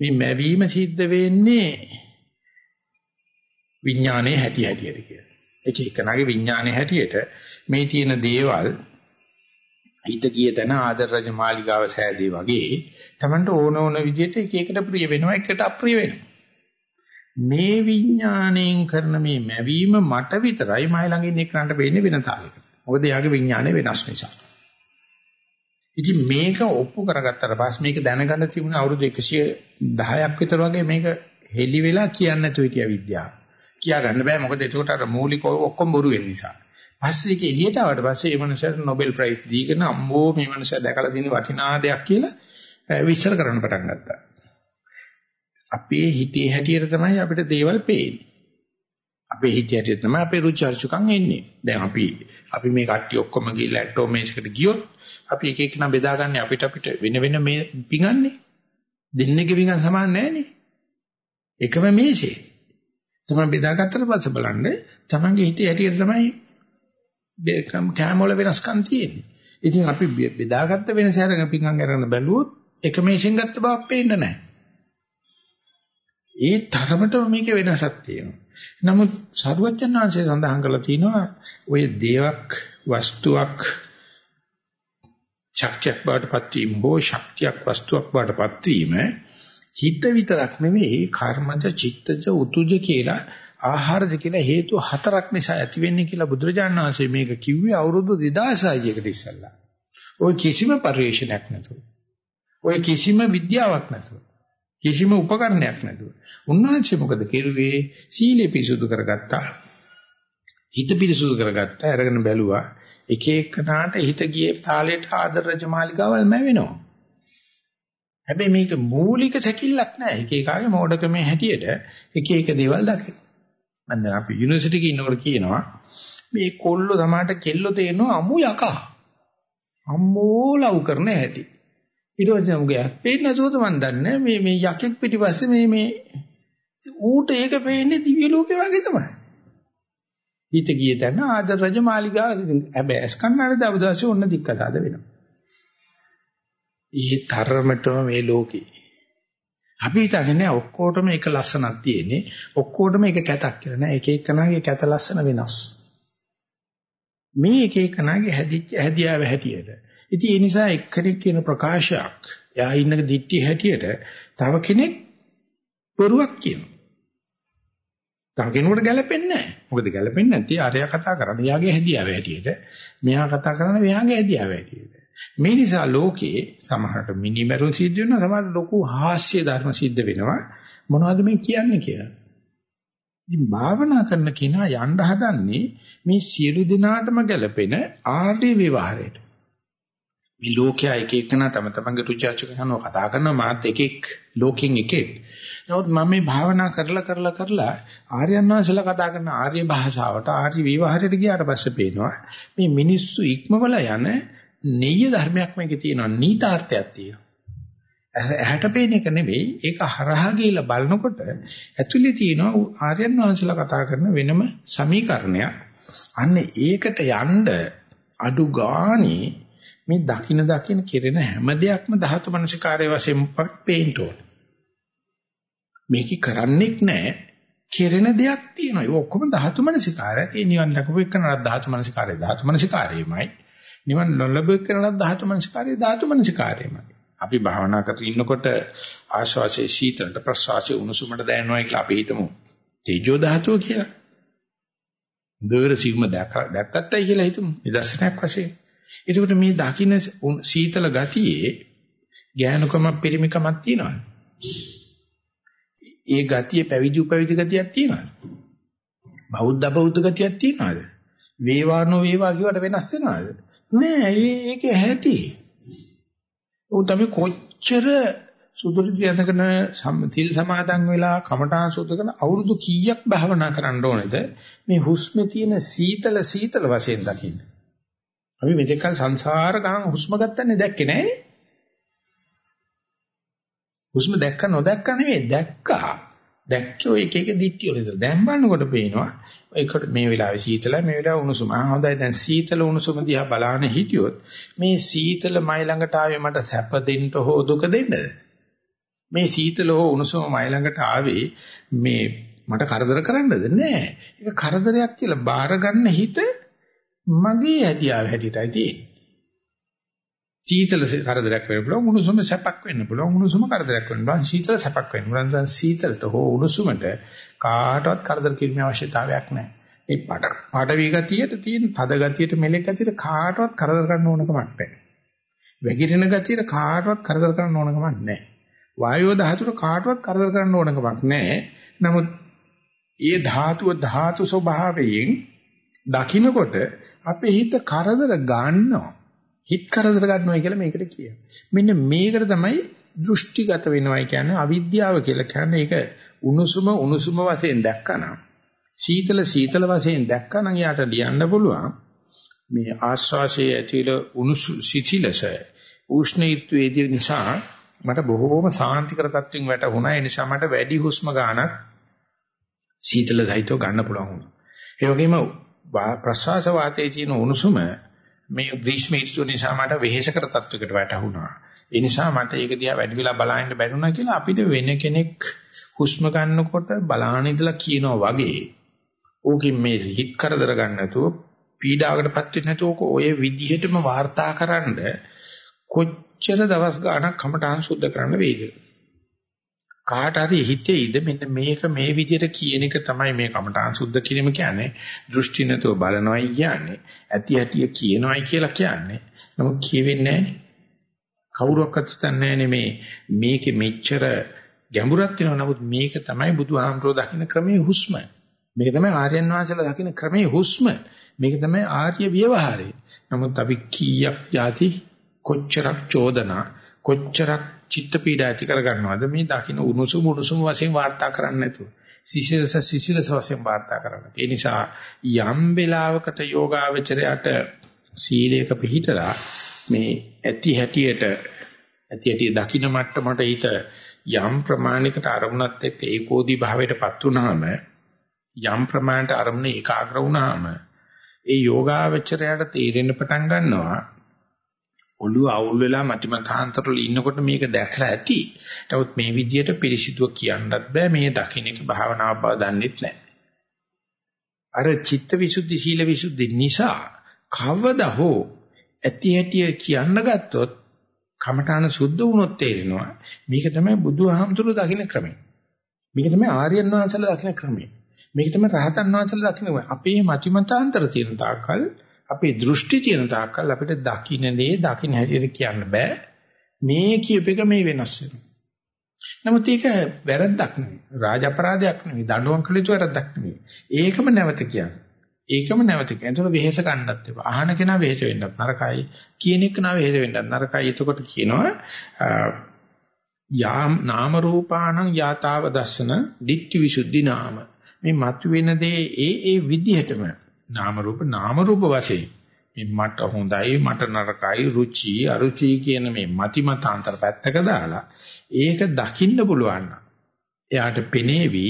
මේ මැවීම සිද්ධ වෙන්නේ විඥානයේ හැටි හැටියට කියලා. එක එකනාගේ විඥානයේ හැටියට මේ තියෙන දේවල් හිත ගිය තැන ආදර රජ මාලිගාව සෑදී වගේ Tamanට ඕන ඕන විදිහට එක එකට ප්‍රිය වෙනවා එකට අප්‍රිය වෙනවා. මේ විඥාණයෙන් කරන මේ මැවීම මට විතරයි මයි ළඟින් එක්කනට වෙන්නේ වෙන තාලයකට. මොකද යාගේ විඥානය වෙනස් නිසා. ඉතින් මේක ඔප්පු කරගත්තට පස්සේ මේක දැනගන්න තිබුණ අවුරුදු 110ක් විතර වගේ මේක හෙලි වෙලා කියන්නේ නැතුව හිටිය විද්‍යාව. කියා ගන්න බෑ මොකද ඒකට අර මූලික ඔක්කොම බොරු වෙන නිසා. පස්සේ ඒක එළියට ආවට පස්සේ මේ මනුස්සයාට Nobel Prize දීගෙන අම්බෝ මේ මනුස්සයා දැකලා තියෙන වටිනා දෙයක් කියලා විශ්සර කරන්න පටන් ගත්තා. අපේ හිතේ හැටියට තමයි අපිට දේවල් පේන්නේ. අපේ හිතේ හැටියට තමයි අපේ රුචි අරුචිකම් එන්නේ. දැන් අපි අපි මේ කට්ටිය ඔක්කොම ගිහලා ඇටෝමේෂකට ගියොත් අපි එක එක නම් බෙදාගන්නේ අපිට අපිට වෙන වෙන මේ පිඟන්නේ. දෙන්නේගේ පිඟන් සමාන නැහැනේ. එකම මේසේ. තමයි බෙදාගත්තට පස්සේ බලන්න තමන්ගේ හිතේ හැටියට තමයි කෑම වල වෙනස්කම් තියෙන්නේ. ඉතින් අපි බෙදාගත්ත වෙනස අරගෙන පිංගම් අරගෙන බැලුවොත් එක මේෂෙන් ගත්ත බවක් පේන්නේ නැහැ. ඒ තරමටම මේකේ වෙනසක් තියෙනවා. නමුත් සරුවචනාංශය සඳහන් කරලා තිනවා ඔය දේවක් වස්තුවක් ශක්තියක් බාටපත් වීම හෝ ශක්තියක් වස්තුවක් බාටපත් වීම හිත විතරක් නෙවෙයි කර්මජ චිත්තජ උතුජ කියලා ආහාරද කියලා හේතු හතරක් නිසා ඇති වෙන්නේ කියලා බුදුරජාණන් වහන්සේ මේක කිව්වේ අවුරුදු 2600කට ඉස්සෙල්ලා. ওই කිසිම පරිශ්‍රණයක් නැතුව. ওই කිසිම විද්‍යාවක් නැතුව. කිසිම උපකරණයක් නැතුව. උන්වහන්සේ මොකද කෙරුවේ? සීලය පිරිසුදු කරගත්තා. හිත පිරිසුදු කරගත්තා. අරගෙන බැලුවා. එක එකනාට හිත ගියේ තාලයට ආදර රජමාලිකාවල් මැවෙනවා. හැබැයි මේක මූලික සැකිල්ලක් නෑ. එක එකාගේ මෝඩකමේ හැටියට එක එක දේවල් දකින. මම දැන් අපි යුනිවර්සිටි එකේ ඉන්නකොට කියනවා මේ කොල්ලෝ සමාට කෙල්ලෝ තේරෙනවා අමු යකා. අම්මෝ ලව් කරන හැටි. ඊට පස්සේ මුගේ පේන්න නැතුවද මන් දන්නේ මේ මේ යකෙක් පිටිපස්සේ මේ මේ ඌට ඒක පේන්නේ දිව්‍ය ලෝකේ වගේ තමයි. හිත ගිය තැන ආදර රජ මාලිගාව හැබැයි ඇස් කන්නාඩි දවදාසේ ඔන්න දික්කතාද වෙනවා. ඊ තරමටම මේ ලෝකේ අපි හිතන්නේ නෑ ඔක්කොටම එක ලස්සනක් තියෙන්නේ ඔක්කොටම එක කැතක් කියලා නෑ එක එකනාගේ කැත ලස්සන වෙනස් මේ එක එකනාගේ හැදිච්ච හැදියාව හැටියට ඉතින් ඒ නිසා එක්කෙනෙක් කියන ප්‍රකාශයක් එයා ඉන්න දිට්ටි හැටියට තව කෙනෙක් බොරුවක් කියනවා. තව කෙනෙකුට ගැලපෙන්නේ නැහැ. මොකද ගැලපෙන්නේ නැති ආරයා කතා කරන්නේ. එයාගේ හැදියාව හැටියට මෙයා කතා කරන්නේ මෙයාගේ හැදියාව හැටියට. මේ නිසා ලෝකේ සමහරට මිනිමරුන් සිද්ධ වෙනවා සමහරට ලොකු හාස්‍ය ධර්ම සිද්ධ වෙනවා. මොනවද මේ කියන්නේ කියලා. ඉතින් භාවනා කරන කෙනා යන්න හදන්නේ මේ සියලු දිනාටම ගැලපෙන ආර්ය විවහාරයට. මේ ලෝකයා එක එකනා තම තමන්ගේ රුචිචක කරනවා කතා කරන මාත් එකෙක් ලෝකෙන් එකෙක්. නමුත් මම මේ භාවනා කරලා කරලා කරලා ආර්යයන්වන්සලා කතා කරන ආර්ය භාෂාවට ආර්ය විවහාරයට ගියාට පස්සේ පේනවා මේ මිනිස්සු ඉක්මවල යන නෙය්‍ය ධර්මයක් මේකේ තියෙනවා නීතාර්ථයක් තියෙනවා. ඇහැට පේන එක නෙවෙයි ඒක හරහා ගිහිල්ලා බලනකොට ඇතුලේ තියෙනවා ආර්යයන් වහන්සේලා කතා කරන වෙනම සමීකරණයක්. අන්න ඒකට යන්න අඩු ගානේ මේ දකින දකින කෙරෙන හැම දෙයක්ම ධාතු මනසිකාරයේ වශයෙන් පේන්න ඕන. මේක කරන්නෙක් නැහැ. කෙරෙන දෙයක් තියෙනවා. ඒක ඔක්කොම ධාතු මනසිකාරය. ඒ නිවන් දකපු එකනට ධාතු මනසිකාරය ධාතු මනසිකාරයමයි. නිවන් නොලැබු එකනට ධාතු මනසිකාරය ධාතු මනසිකාරයමයි. අපි භාවනා කරගෙන ඉන්නකොට ආශ්වාසයේ සීතලට ප්‍රශ්වාසයේ උණුසුමට දැනෙනවා කියලා අපි හිතමු. තේජෝ ධාතුව කියලා. දෙවර සිග්ම දැක්කත්තයි කියලා හිතමු. නිදර්ශනයක් වශයෙන්. ඒකට මේ දකින්න සීතල ගතියේ ඥානකම පරිමිකමක් තියෙනවා. ඒ ගතිය පැවිදි උපවිදි ගතියක් තියෙනවද? බෞද්ධ බෞද්ධ ගතියක් තියෙනවද? වේවානෝ වේවා කියවට වෙනස් වෙනවද? නෑ ඒක ඇහැටි. උන් තමයි කොච්චර සුදුරිදි යනකන තිල් සමාදන් වෙලා කමඨාන් සුද්ධ කරන අවුරුදු කීයක් භාවනා කරන්න ඕනේද මේ හුස්මේ තියෙන සීතල සීතල වශයෙන් දකින්න. අපි මෙතෙක්කල් සංසාර ගණන් හුස්ම ගත්තන්නේ දැක්කේ නෑනේ. හුස්ම දැක්ක නොදැක්ක නෙවෙයි දැක්කා. දැක්කේ ඔය එක එක දිට්ටි වල ඉඳලා දැන් බලනකොට පේනවා ඒකට මේ වෙලාවේ සීතලයි මේ වෙලාවේ උණුසුම. ආ හොඳයි දැන් සීතල උණුසුම දිහා බලාන හිටියොත් මේ සීතල මයි ළඟට ආවේ මට සැප දෙන්න හෝ දුක දෙන්නද? මේ සීතල හෝ උණුසුම මයි ළඟට ආවේ මේ මට කරදර කරන්නද? නෑ. ඒක කරදරයක් කියලා බාර ගන්න හිත මගේ ඇදියාව හැටියටයි තියෙන්නේ. සීතල කරදරයක් වෙන්න පුළුවන් උණුසුම සැපක් වෙන්න පුළුවන් උණුසුම කරදරයක් වෙන්න පුළුවන් සීතල සැපක් වෙන්න පුළුවන්. දැන් සීතලට හෝ උණුසුමට කාටවත් කරදර කිරීමේ අවශ්‍යතාවයක් නැහැ. මේ පඩ පඩවි ගතියට තියෙන තද ගතියට මෙලෙක් ගතියට කාටවත් කරදර කරන්න ඕන කමක් නැහැ. වැగిරෙන ගතියට කාටවත් කරදර කරන්න ඕන කමක් නැහැ. වායෝ ධාතුවට කාටවත් කරදර කරන්න ඕන කමක් නැහැ. නමුත් ඒ ධාතුව ධාතු ස්වභාවයෙන් දකින්නකොට අපේ හිත කරදර ගන්නවා හිත කරදර ගන්නවා කියලා මේකට කියනවා. මෙන්න මේකට තමයි දෘෂ්ටිගත වෙනවයි කියන්නේ අවිද්‍යාව කියලා කියන්නේ ඒක උණුසුම උණුසුම වශයෙන් දැක්කනම් සීතල සීතල වශයෙන් දැක්කනම් යාට ලියන්න පුළුවන් මේ ආශ්වාසයේ ඇතිවල උණුසු සිතිලස උෂ්ණ ඍතුවේදී නිසා මට බොහෝම සාන්තිකර තත්ත්වෙන් වැටුණා ඒ නිසා මට වැඩි හුස්ම ගන්නක් සීතල සහිතව ගන්න පුළුවන් වුණා. ඒ වගේම ප්‍රශ්වාස වාතයේ තියෙන උණුසුම මේ ග්‍රීෂ්ම ඍතුව නිසා මට වෙහෙසකර තත්වයකට වැටහුණා. ඒ නිසා මට ඒක දිහා වැඩි වෙලා බලන්න බැරුණා කියලා අපිට වෙන කෙනෙක් හුස්ම ගන්නකොට බලාන ඉඳලා කියනවා වගේ ඕකෙන් මේ හිත කරදර ගන්න නැතුව පීඩාවකටපත් වෙන්නේ නැතුව ඔය විදිහටම වාර්තාකරනද කොච්චර දවස් ගාණක් කමටහන් සුද්ධ කරන්න වෙයිද කාට හරි හිතෙයිද මෙන්න මේක මේ විදිහට කියන එක තමයි මේ කමඨාන් සුද්ධ කිරීම කියන්නේ. දෘෂ්ටි නැතුව බලනවයි කියන්නේ. ඇති ඇතිය කියනවයි කියලා කියන්නේ. නමුත් කියවෙන්නේ කවුරක්වත් හිතන්නේ මේ මේකේ මෙච්චර ගැඹුරක් තියෙනවා. නමුත් මේක තමයි බුදුහාමුදුරුවෝ දකින්න ක්‍රමයේ හුස්ම. මේක තමයි ආර්යයන් වහන්සේලා දකින්න ක්‍රමයේ හුස්ම. මේක තමයි ආර්ය ව්‍යවහාරය. නමුත් අපි කීයක් જાති කොච්චරක් චෝදනා කොච්චරක් චිත්ත පීඩා ඇති කර ගන්නවද මේ දකින්න උණුසුම උණුසුම වශයෙන් වාර්තා කරන්න නැතුව සිසිලස සිසිලස වශයෙන් වාර්තා කරන්න. ඒ නිසා යම් වෙලාවකට යෝගාවචරයට සීලයක පිළිහිටලා මේ ඇති හැටියට ඇති හැටි දකින්න මට්ටමට හිත යම් ප්‍රමාණයකට අරමුණත් එක්ක ඒකෝදි භාවයටපත් වුනහම යම් ප්‍රමාණයට අරමුණ ඒකාග්‍ර වුනහම ඒ යෝගාවචරයට තීරෙන්න පටන් ගන්නවා ඔළුව අවුල් වෙලා මතිමතාන්තරවල ඉන්නකොට මේක දැකලා ඇති. නමුත් මේ විදියට පිළිසිතුව කියන්නත් බෑ මේ දකින්න එක භාවනාව බව දන්නෙත් නෑ. අර චිත්තවිසුද්ධි සීලවිසුද්ධි නිසා කවදා හෝ ඇති හැටි කියන්න ගත්තොත් කමඨාන සුද්ධ වුණොත් තේරෙනවා මේක තමයි බුදුහාමුදුරුවෝ දකින්න ක්‍රමය. මේක තමයි ආර්යයන් වහන්සේලා දකින්න ක්‍රමය. මේක තමයි රහතන් වහන්සේලා දකින්න අපේ මතිමතාන්තර තියෙන තාක්කල් අපේ දෘෂ්ටි තියෙන තාක්කල් අපිට දකින්න දේ දකින්න හැටියට කියන්න බෑ. මේ කියප එක මේ වෙනස් වෙනවා. නමුත් ඒක වැරද්දක් නෙවෙයි. රාජ අපරාධයක් නෙවෙයි. දඬුවම් කළ යුතු වැරද්දක් නෙවෙයි. ඒකම නැවත කියන්නේ. ඒකම නැවත කියන්නේ. ඒතකොට වෙහෙස ගන්නත් එපා. අහන කෙනා වෙහෙස වෙන්නත් නරකයි. කියන එක නා වෙහෙස වෙන්නත් නරකයි. එතකොට කියනවා යාම් නාම රූපාණං යතාව දස්සන ditthi visuddhi නාම. මේ මතුවෙන දේ ඒ ඒ විදිහටම නාම රූප නාම රූප වශයෙන්. මේ මට හොඳයි මට නරකයි රුචි අරුචි කියන මේ මති මතාන්තර පැත්තක දාලා ඒක දකින්න පුළුවන් නම් එයාට පෙනේවි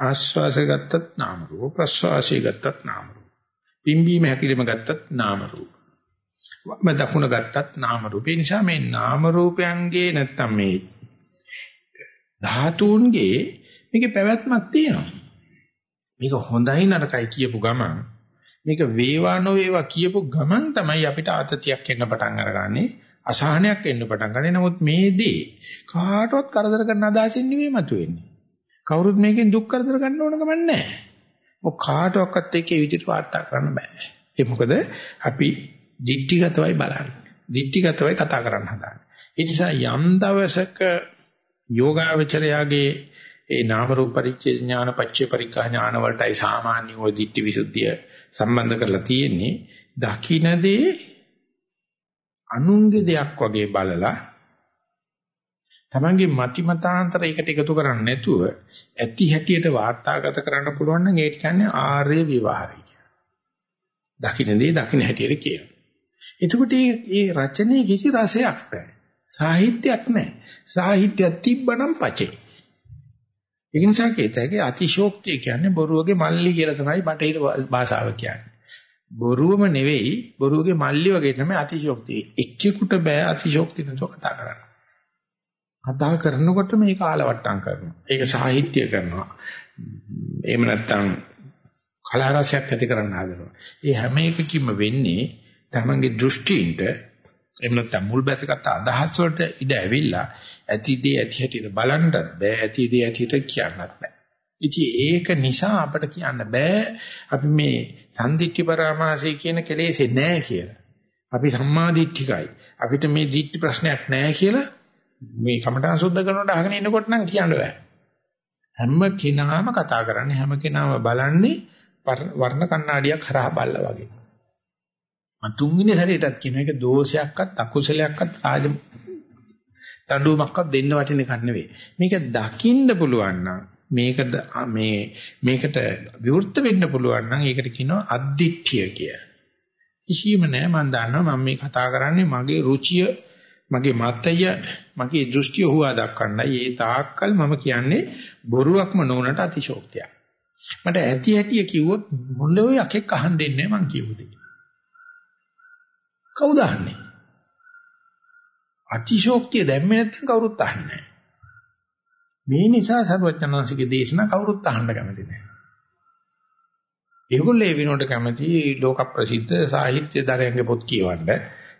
ආස්වාසය ගත්තත් නාම රූප ප්‍රස්වාසය ගත්තත් නාම රූප පිම්බීම හැකිලිම ගත්තත් නාම රූප වම දකුණ ගත්තත් නාම රූප ඒ නිසා මේ නාම රූපයන්ගේ නැත්තම් මේ ධාතුන්ගේ මේකේ පැවැත්මක් තියෙනවා. මේක හොඳයි නරකයි කියපු ගමන් මේක වේවා නොවේවා කියපු ගමන් තමයි අපිට ආතතියක් එන්න පටන් අරගන්නේ අසහනයක් එන්න පටන් ගන්නේ. නමුත් මේ දේ කාටවත් කරදර කරන අදහසින් නෙවෙයි මතුවෙන්නේ. කවුරුත් මේකෙන් දුක් කරදර ගන්න ඕන ගමන් නැහැ. මොක කාටවත් ඒකේ විදිහට වාර්තා කරන්න බෑ. ඒ මොකද අපි දික්ටිගතවයි බලන්නේ. දික්ටිගතවයි කතා කරන්න හදාන්නේ. ඒ නිසා යම් දවසක යෝගාවචරයාගේ ඒ නාම රූප පරිච්ඡේ ඥාන පච්චේ පරික්ඛා ඥාන වලටයි සාමාන්‍ය ඔය දිට්ඨි විසුද්ධිය සම්බන්ධ කරලා තියෙන්නේ දකින්නදී අනුන්ගේ දෙයක් වගේ බලලා තමන්ගේ මති මතාන්තර එකට එකතු කරන්නේ නැතුව ඇති හැටියට වාර්තාගත කරන්න පුළුවන් නම් ඒක කියන්නේ ආර්ය විවහාරය කියලා. දකින්නේ දකින්න හැටියට කියනවා. එතකොට මේ රචනයේ කිසි රසයක් නැහැ. සාහිත්‍යයක් නැහැ. සාහිත්‍යයක් තිබ්බනම් පචේ. ඒ නිසා කේතයගේ අතිශෝක්තිය කියන්නේ බොරුවගේ මල්ලි කියලා තමයි බටහිර භාෂාව කියන්නේ. බොරුවම නෙවෙයි බොරුවගේ මල්ලි වගේ තමයි අතිශෝක්තිය. එක්කෙකුට බෑ අතිශෝක්තිය නතෝ කතා කරන්න. කතා කරනකොට මේක ආලවට්ටම් කරනවා. ඒක සාහිත්‍ය කරනවා. එහෙම නැත්නම් කලා රසයක් ඇති කරන්න හදනවා. ඒ හැම එකකින්ම වෙන්නේ තමන්ගේ දෘෂ්ටියින්ට එහෙම නැත්නම් මුල් බැසගත් අදහස් වලට ඉඩ ඇවිල්ලා ඇතිදී ඇති හැටියට බලන්නත් බෑ ඇතිදී ඇතියට කියන්නත් බෑ. ඉතින් ඒක නිසා අපිට කියන්න බෑ අපි මේ සම්දිත්‍ති පරාමාසය කියන කෙලෙසේ නෑ කියලා. අපි සම්මාදිට්ඨිකයි. අපිට මේ දිට්ඨි ප්‍රශ්නයක් නෑ කියලා මේ කමඨාන් සුද්ධ කරනකොට අහගෙන ඉන්නකොට නම් කියන්න බෑ. හැම කෙනාම කතා කරන්නේ හැම කෙනාම බලන්නේ වර්ණ කණ්ණාඩියක් හරහා බල්ලා වගේ. මම තුන්වෙනි සැරේටත් කියන එක දෝෂයක්වත් අකුසලයක්වත් රාජ දඬුවමක්වත් දෙන්න වටින එකක් නෙවෙයි. මේක දකින්න පුළුවන් නම් මේක මේ මේකට විවෘත වෙන්න පුළුවන් නම් ඒකට කියනවා අද්දිට්ඨිය කිය. කිසිම නෑ මම දන්නවා මම මේ කතා කරන්නේ මගේ රුචිය මගේ මතය මගේ දෘෂ්ටිය හුවා දක්වන්නයි. ඒ තාක්කල් මම කියන්නේ බොරුවක්ම නොවනට අතිශෝක්තියක්. මට ඇති හැටිය කිව්වොත් මොළේ යකෙක් අහන්න දෙන්නේ මං කියුවද. කවුද අහන්නේ? අතිශෝක්තිය දැම්මේ නැත්නම් කවුරුත් අහන්නේ නැහැ. මේ නිසා සර්වඥාන්සේගේ දේශනා කවුරුත් අහන්න කැමති නැහැ. ඒගොල්ලෝ ඒ විනෝඩ කැමති ලෝක ප්‍රසිද්ධ සාහිත්‍ය දරයන්ගේ පොත් කියවන්න.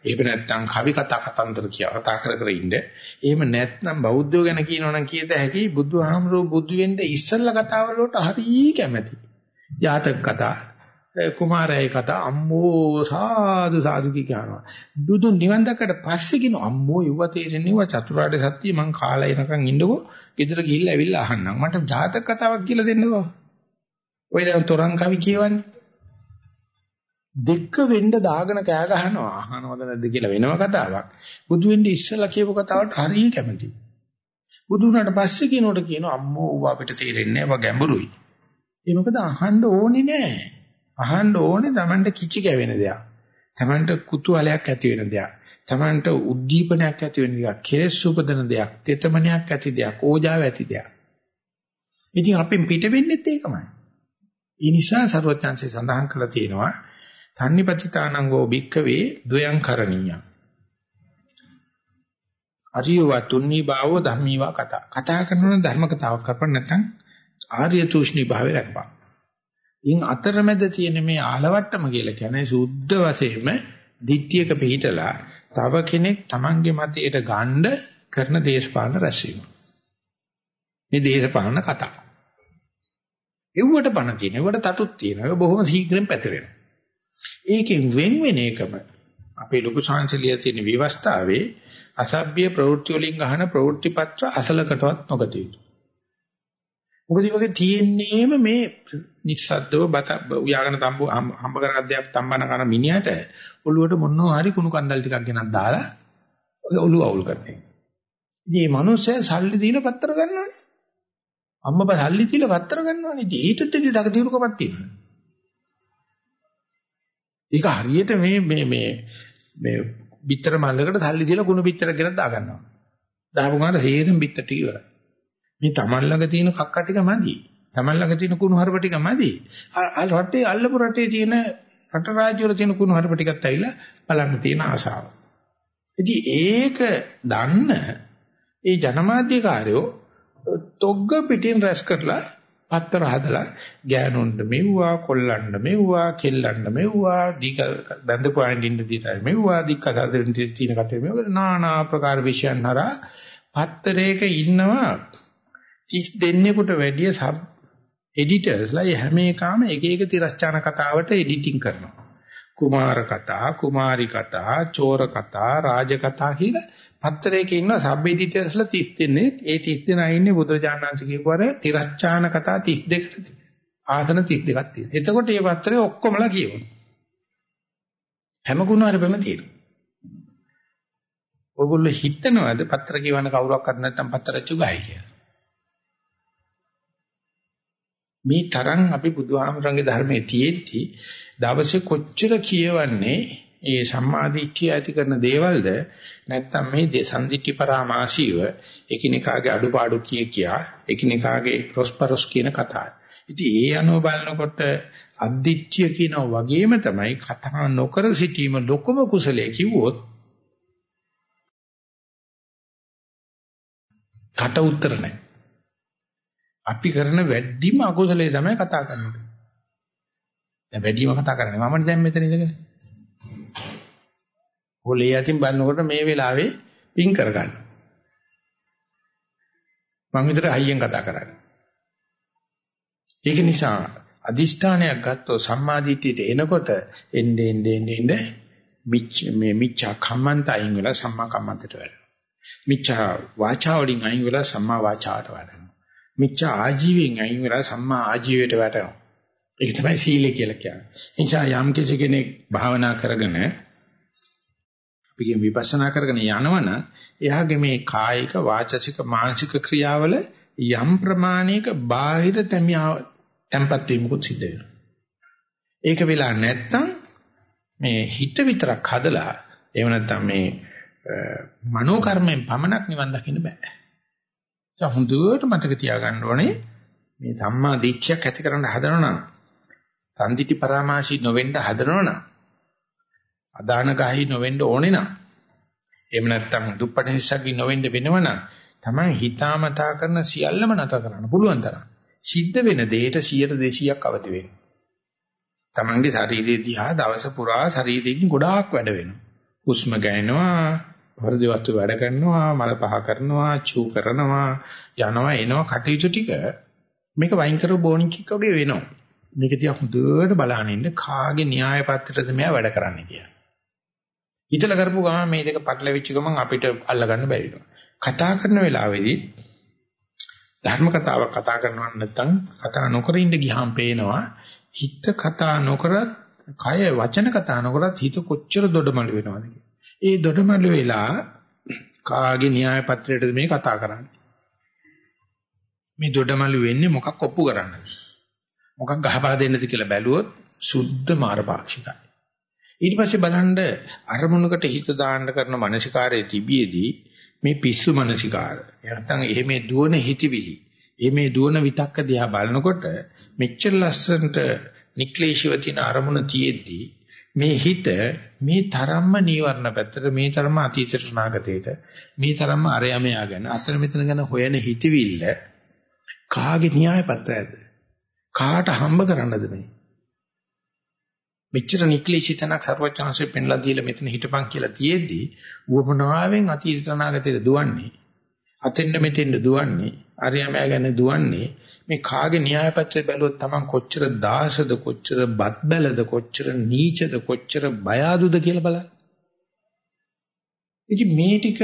එහෙම නැත්නම් කවි කතා කතන්දර කියව කතා කර කර ඉන්න. එහෙම නැත්නම් බෞද්ධයෝ ගැන කියනවනම් කියත හැකි බුදුහාමුදුරුවෝ බුදු වෙන්න ඉස්සල්ලා කතාවල වලට හරිය කැමති. ජාතක කතා කුමාරයයි කතා අම්මෝ සාදු සාදු කියනවා. බුදු නිවන් දැක්කට පස්සේ කියන අම්මෝ යුව තේරෙන්නේ වා චතුරාර්ය සත්‍ය මං කාලා එනකන් ඉන්නකෝ. ගෙදර ගිහිල්ලා ඇවිල්ලා අහන්නම්. මට ජාතක කතාවක් කියලා දෙන්නකෝ. ඔය දැන් තොරන් කවි කියවන්නේ. දෙක්ක වෙන්න දාගෙන කෑ ගහනවා. අහනවද නැද්ද කියලා වෙනම කතාවක්. බුදු වෙන්නේ ඉස්සලා කියපු කතාවට හරිය කැමතියි. බුදු වුණාට පස්සේ කියනකොට කියනවා අම්මෝ ඌ අපිට තේරෙන්නේ නැහැ ගැඹුරුයි. ඒ මොකද අහන්න ඕනේ නැහැ. අහන්න ඕනේ Tamanට කිචි කැවෙන දෙයක්. Tamanට කුතුහලයක් ඇති වෙන දෙයක්. Tamanට උද්දීපනයක් ඇති වෙන දෙයක්. කෙලෙස් උපදන දෙයක්. තෙතමනයක් ඇති දෙයක්. ඕජාව ඇති දෙයක්. ඉතින් අපෙන් පිට වෙන්නෙත් ඒකමයි. ඒ නිසා සරුවත්‍යංශය සඳහන් කරලා තියෙනවා තන්නිපතිතානංගෝ භික්කවේ ද්වයං කරණීයං. අරියව තුන්නී භාවෝ ධම්මීවා කතා. කතා කරන ධර්ම කතාවක් කරපන් නැත්නම් ආර්ය තුෂ්ණී භාවය රැකපන්. ඉන් අතරමැද තියෙන මේ ආලවට්ටම කියලා කියන්නේ සුද්ධ වශයෙන්ම දිට්ඨියක පිළිහිටලා තව කෙනෙක් Tamange මතයට ගන්න කරන දේශපාලන රැස්වීම. මේ දේශපාලන කතා. එව්වට පණ තියෙන, එව්වට තටුත් තියෙන, ඒක බොහොම ශීඝ්‍රයෙන් පැතිරෙනවා. ඒකෙන් වෙන් වෙන එකම අපේ ලොකු සංසලිය තියෙන විවස්ථාවේ අසභ්‍ය ප්‍රවෘත්ති වලින් ගහන ප්‍රවෘත්ති පත්‍ර අසලකටවත් නොගත යුතුයි. මොකද මේ වගේ තියෙන්නේම මේ නිස්සද්දව බත උයාගෙන තම්බු හම්බ කරගත් දෙයක් තම්බන කරන මිනිහට ඔළුවට මොනවා හරි කුණු කන්දල් ටිකක් ගෙනත් දාලා ඔය ඔළුව අවුල් කරන්නේ. ඉතින් මේ මිනිස්සයා සල්ලි දීලා පත්‍ර ගන්නවනේ. අම්මපා සල්ලි දීලා පත්‍ර ගන්නවනේ. ඉතින් ඊටත් ඉතින් දක දිනුකමක් තියෙනවා. ඒක හරියට මේ මේ මේ මේ බිත්තර මල්ලකට සල්ලි දීලා කුණු බිත්තර ගෙනත් දා ගන්නවා. දාපු ගමන් හේරෙන් බිත්තර ටික ඉවරයි. මේ Taman ළඟ තියෙන කක්ක ටික මදි. Taman ළඟ තියෙන කුණු හරප ටික මදි. අර රටේ අල්ලපු රටේ තියෙන රට රාජ්‍ය වල තියෙන කුණු හරප ටිකත් ඇවිල්ලා බලන්න තියෙන ආසාව. ඉතින් ඒක දන්න ඒ ජනමාධ්‍යකාරයෝ තොග්ග පිටින් රැස් කරලා පත්තර හදලා ගෑනුන්ට මෙව්වා කොල්ලන්ට මෙව්වා කෙල්ලන්ට මෙව්වා දිග බඳපු අයින් ඉන්න දිතයි මෙව්වා දික්ක සාදරෙන් තියෙන කටේ මෙව්වා নানা ආකාර විෂයන් හරහා පත්තරයක ඉන්නවා 30 දෙන්නෙකුට වැඩිය සබ් එඩිටර්ස්ලා හැම එකම එක එක තිරස්චාන කතාවට එඩිටිං කරනවා කුමාර කතා කුමාරි කතා චෝර කතා රාජ කතා කියලා පත්තරයක ඉන්න සබ් එඩිටර්ස්ලා 30 දෙනෙක් ඒ 30 දෙනා ඉන්නේ බුදුරජාණන් වහන්සේ කියපුවාර තිරච්ඡාන කතා 32කට ආසන 32ක් තියෙනවා. එතකොට මේ පත්‍රය ඔක්කොමලා කියවනවා. හැම ගුණාරෙම තියෙනවා. ඔයගොල්ලෝ හිතනවාද පත්‍ර කියවන්න කවුරක්වත් නැත්නම් පත්‍රච්චු ගහයි කියලා. මේ තරම් අපි බුදුහාමරංගේ ධර්මයේ තියෙද්දි දවසේ කොච්චර කියවන්නේ ඒ සම්මාදිට්ඨිය ඇති කරන දේවල්ද නැත්නම් මේ දෙසන්දිට්ඨි පරාමාසීව එකිනෙකාගේ අඩුපාඩු කිය කියා එකිනෙකාගේ රොස්පරොස් කියන කතාව. ඉතින් ඒ අනුව බලනකොට අද්දිට්ඨිය කියන වගේම තමයි කතා නොකර සිටීම ලොකම කුසලයේ කිව්වොත් කට උතර නැහැ. අපි කරන වැඩිම අකුසලයේ තමයි කතා කරන්නේ. දැන් වැඩිම කතා කරන්නේ මමනේ දැන් මෙතන ඉඳගෙන. හොලේ යටින් බලනකොට මේ වෙලාවේ පින් කරගන්න. මම විතර හයියෙන් කතා කරන්නේ. ඒක නිසා අදිෂ්ඨානයක් ගත්තොත් සම්මාදිටියට එනකොට එන්නේ එන්නේ එන්නේ මිච්ඡ මේ මිච්ඡා කම්මන්ත අයින් වෙලා සම්මා කම්මන්තට වැඩෙනවා. මිච්ඡා වාචා වලින් අයින් වෙලා සම්මා වාචාට වැඩෙනවා. මිච්ඡා ආජීවයෙන් අයින් වෙලා සම්මා ආජීවයට වැඩෙනවා. ඒක තමයි සීලය කියලා කියන්නේ. එනිසා යම් කෙනෙක් භාවනා කරගෙන අපි කියන විපස්සනා කරගෙන යනවනම් එයාගේ මේ කායික වාචසික මානසික ක්‍රියාවල යම් ප්‍රමාණයක බාහිර තැම්පත් වීමකුත් සිද්ධ වෙනවා. ඒක වෙලා නැත්තම් මේ හිත විතරක් හදලා එහෙම නැත්තම් මේ මනෝ කර්මයෙන් පමණක් නිවන් දකින්න බෑ. ඒ හොඳට මතක තියාගන්න ඕනේ මේ ධම්මා දීක්ෂයක් ඇති කරන්න හදනවා නම් සම්දිටි පරාමාශී නොවෙන්න හදනවා නම් අදාන ගහයි නොවෙන්න ඕනේ නම් එහෙම නැත්නම් දුප්පට නිසාගී නොවෙන්න වෙනවනම් තමයි හිතාමතා කරන සියල්ලම නැතර කරන්න පුළුවන් තරම්. සිද්ධ වෙන දෙයට 100 200ක් අවදි වෙන්න. තමන්ගේ ශරීරයේ දිහා දවස පුරා ශරීරයෙන් ගොඩාක් වැඩ වෙනවා. හුස්ම ගන්නවා, හෘද වස්තු වැඩ කරනවා, මල පහ කරනවා, චූ කරනවා, යනවා එනවා කටයුතු ටික මේක වයින් කරව බෝනික් වගේ වෙනවා. මේක තියා හොඳට බලන ඉන්න කාගේ න්‍යාය පත්‍රයටද මෙයා වැඩ කරන්නේ කියලා. හිතලා කරපු ගමන් මේ දෙක පටලවිච්ච ගමන් අපිට අල්ලගන්න බැරි වෙනවා. කතා කරන වෙලාවේදී ධර්ම කතාවක් කතා කරනවා නැත්නම් කතා නොකර ඉඳ ගියාම පේනවා හිත කතා නොකරත් කය වචන කතා නොකරත් හිත කොච්චර දොඩමළු වෙනවද ඒ දොඩමළු වෙලා කාගේ න්‍යාය පත්‍රයටද මේ කතා කරන්නේ? මේ දොඩමළු වෙන්නේ මොකක් ඔප්පු කරන්නද? මොකක් ගහපා දෙන්නද කියලා බැලුවොත් සුද්ධ මාරපාක්ෂිකයි ඊට පස්සේ බලන්න අරමුණකට හිත දාන්න කරන මානසිකාරයේ තිබියදී මේ පිස්සු මානසිකාර නැත්නම් එහෙම දුවන හිතවිලි එහෙම දුවන විතක්ක දිහා බලනකොට මෙච්චර ලස්සනට නික්ලේශීව තියෙන අරමුණ තියෙද්දී මේ හිත මේ තරම්ම නීවරණ පැත්තට මේ තරම්ම අතීතයට නාගතයට මේ තරම්ම අරයමයා ගැන අතන මෙතන ගැන හොයන හිතවිල්ල කාගේ න්‍යාය පත්‍රයද කාට හම්බ කරන්නද මේ? මෙච්චර නික්ලිෂි තනක් සර්වචනanse පෙන්ලා දීලා මෙතන හිටපන් කියලා තියෙද්දී උවමනාවෙන් අතීත අනාගතයට දුවන්නේ අතෙන්න මෙතෙන්න දුවන්නේ අරියමයා ගැන දුවන්නේ මේ කාගේ න්‍යායපත්‍රය බැලුවොත් Taman කොච්චර දාසද කොච්චර බත් බැලද කොච්චර නීචද කොච්චර බය අදුද කියලා බලන්න. ඉතින් මේ ටික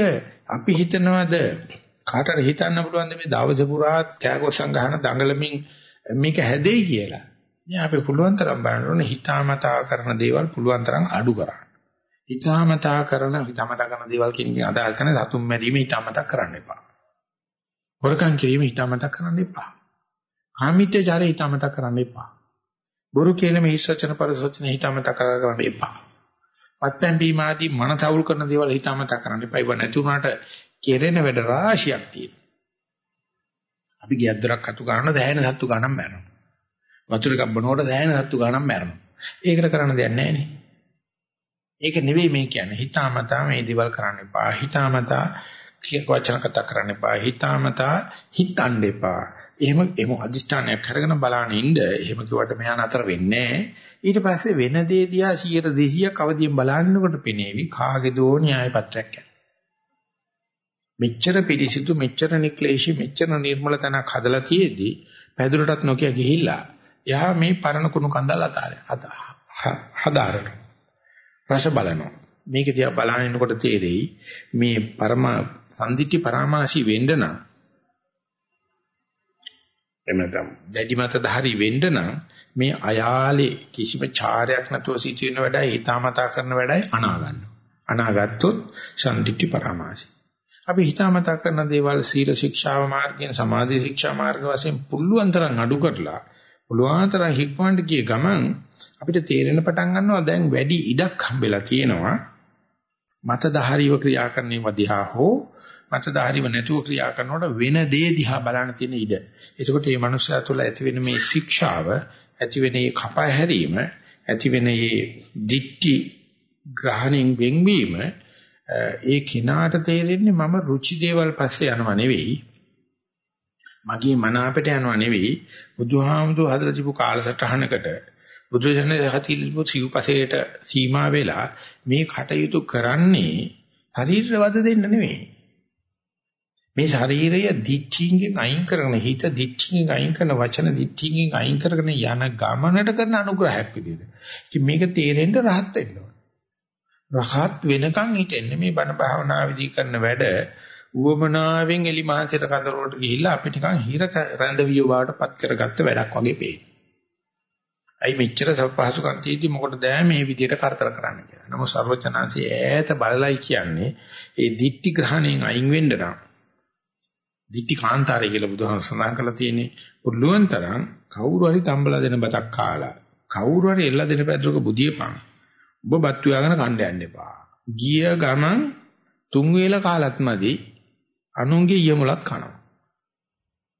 අපි හිතනවාද කාටට හිතන්න පුළුවන්ද මේ දවස පුරා කෑගොස්සන් ගහන දඟලමින් මේක හැදෙයි කියලා. ඉතින් අපි පුළුවන් තරම් බලන්න ඕනේ හිතාමතා කරන දේවල් පුළුවන් තරම් අඩු කරන්න. හිතාමතා කරන හිතාමතා කරන දේවල් කියන එක අදහස් කරන සතුම් මැරීම හිතාමතා කරන්න එපා. හොරකම් කිරීම හිතාමතා කරන්න එපා. කාමීත්‍යචාරය හිතාමතා කරන්න එපා. බොරු කියන මේ හිස්සචන පරිසචන හිතමත කරගන්න එපා. මත්පැන් බීම ආදී මන තවුල් කරන දේවල් හිතමත කරන්න එපා. ඒව නැති වුණාට කෙරෙන වැඩ රාශියක් තියෙනවා. අපි ගියක් දොරක් අතු ගන්න දැහැෙන සත්තු ගණන් මරනවා. වතුර එකක් බොනකොට දැහැෙන සත්තු ගණන් මරනවා. ඒකට කරන්න දෙයක් නැහැ නේ. ඒක නෙවෙයි මේ කියන්නේ. හිතාමතා මේ දේවල් කරන්න එපා. හිතාමතා කිය වචන කතා කරන්න එපා. හිතාමතා හිතන්න එපා. එහෙම එහෙම අදිෂ්ඨානයක් කරගෙන බලන්න ඉන්න. එහෙම කිව්වට මෙහා නතර වෙන්නේ ඊට පස්සේ වෙන දේ දිහා 100 200ක් අවදියෙන් බලන්නකොට පෙනේවි කාගේ දෝ න්‍යාය පත්‍රයක් මෙච්චර පිළිසිතු මෙච්චර නික්ලේශී මෙච්චර නිර්මල තනක් හදලා තියේදී පැදුරටත් නොකිය ගිහිල්ලා එයා මේ පරණ කුණු කන්දල් අතාරේ හදාරන රස බලනවා මේක දිහා බලනකොට තේරෙයි මේ පරම සම්දිට්ඨි පරාමාසි වෙන්න නම් එමෙතම් දැඩි මත ධාරි වෙන්න නම් මේ අයාලේ කිසිම චාරයක් නැතුව සිටින වැඩයි හිතාමතා කරන වැඩයි අනා ගන්නවා. අනාගත්තොත් සම්දිට්ඨි පරාමාසි. අපි හිතාමතා කරන දේවල් සීල ශික්ෂාව මාර්ගයෙන් සමාධි ශික්ෂා මාර්ග වශයෙන් පුළුවන් තරම් අඩු කරලා පුළුවන් තරම් හික්මවන්න ගිය ගමන් අපිට තේරෙන පටන් ගන්නවා දැන් වැඩි ඉඩක් හම්බෙලා තියෙනවා මතධාරීව ක්‍රියා කරන්නේ වදිහා හෝ මතධාරීව නැතුව ක්‍රියා කරනකොට වෙන දේ දිහා බලන්න තියෙන ඉඩ. ඒකකොට මේ මනුස්සයා තුළ ඇතිවෙන මේ ශික්ෂාව, ඇතිවෙන මේ කපා හැරීම, ඇතිවෙන මේ දික්ටි ග්‍රහණයෙන් වෙන්වීම ඒ කිනාට තේරෙන්නේ මම රුචි දේවල් පස්සේ යනවා නෙවෙයි. මගේ මන අපිට යනවා නෙවෙයි. බුදුහාමුදුර හදලා තිබු කාලසටහනකට බුදුරජාණන් හතිලිපු සිව්පසේට සීමා වෙලා මේ කටයුතු කරන්නේ ශරීරවද දෙන්න නෙවෙයි. මේ ශරීරය දිච්චින්ගෙන් අයින් කරන හිත දිච්චින්ගෙන් අයින් කරන වචන දිච්චින්ගෙන් අයින් කරගෙන යන ගමනට කරන අනුග්‍රහයක් විදියට. ඉතින් මේක තේරෙන්න රහත් වෙන්න ඕන. රහත් වෙනකන් හිටෙන්නේ මේ බණ භාවනා විදි කරන වැඩ ඌමනාවෙන් එලි මහන්සියට කඳරවලට ගිහිල්ලා අපි නිකන් හිර රැඳවියෝ බවටපත් කරගත්ත වැඩක් වගේ පේනවා. අයි මෙච්චර සපහසුකම් තියදී මොකටද මේ විදියට කරදර කරන්න කියලා. නමුත් ਸਰවචනාංශය ඈත බලලයි කියන්නේ ඒ දික්ටි ග්‍රහණයෙන් අයින් වෙන්න නම් දික්ටි කාන්තාරය කියලා බුදුහාම සඳහන් කරලා තියෙන්නේ පුළුවන් තරම් කවුරු හරි තම්බලා දෙන බතක් කාලා කවුරු හරි එල්ල දෙන පැද්දක බුදියපන්. ඔබ බත් ව්‍යාගෙන කන්න යන්න එපා. ගිය ගමන් තුන් වේල කාලත් මදි අනුන්ගේ ඊයමුලත් කනවා.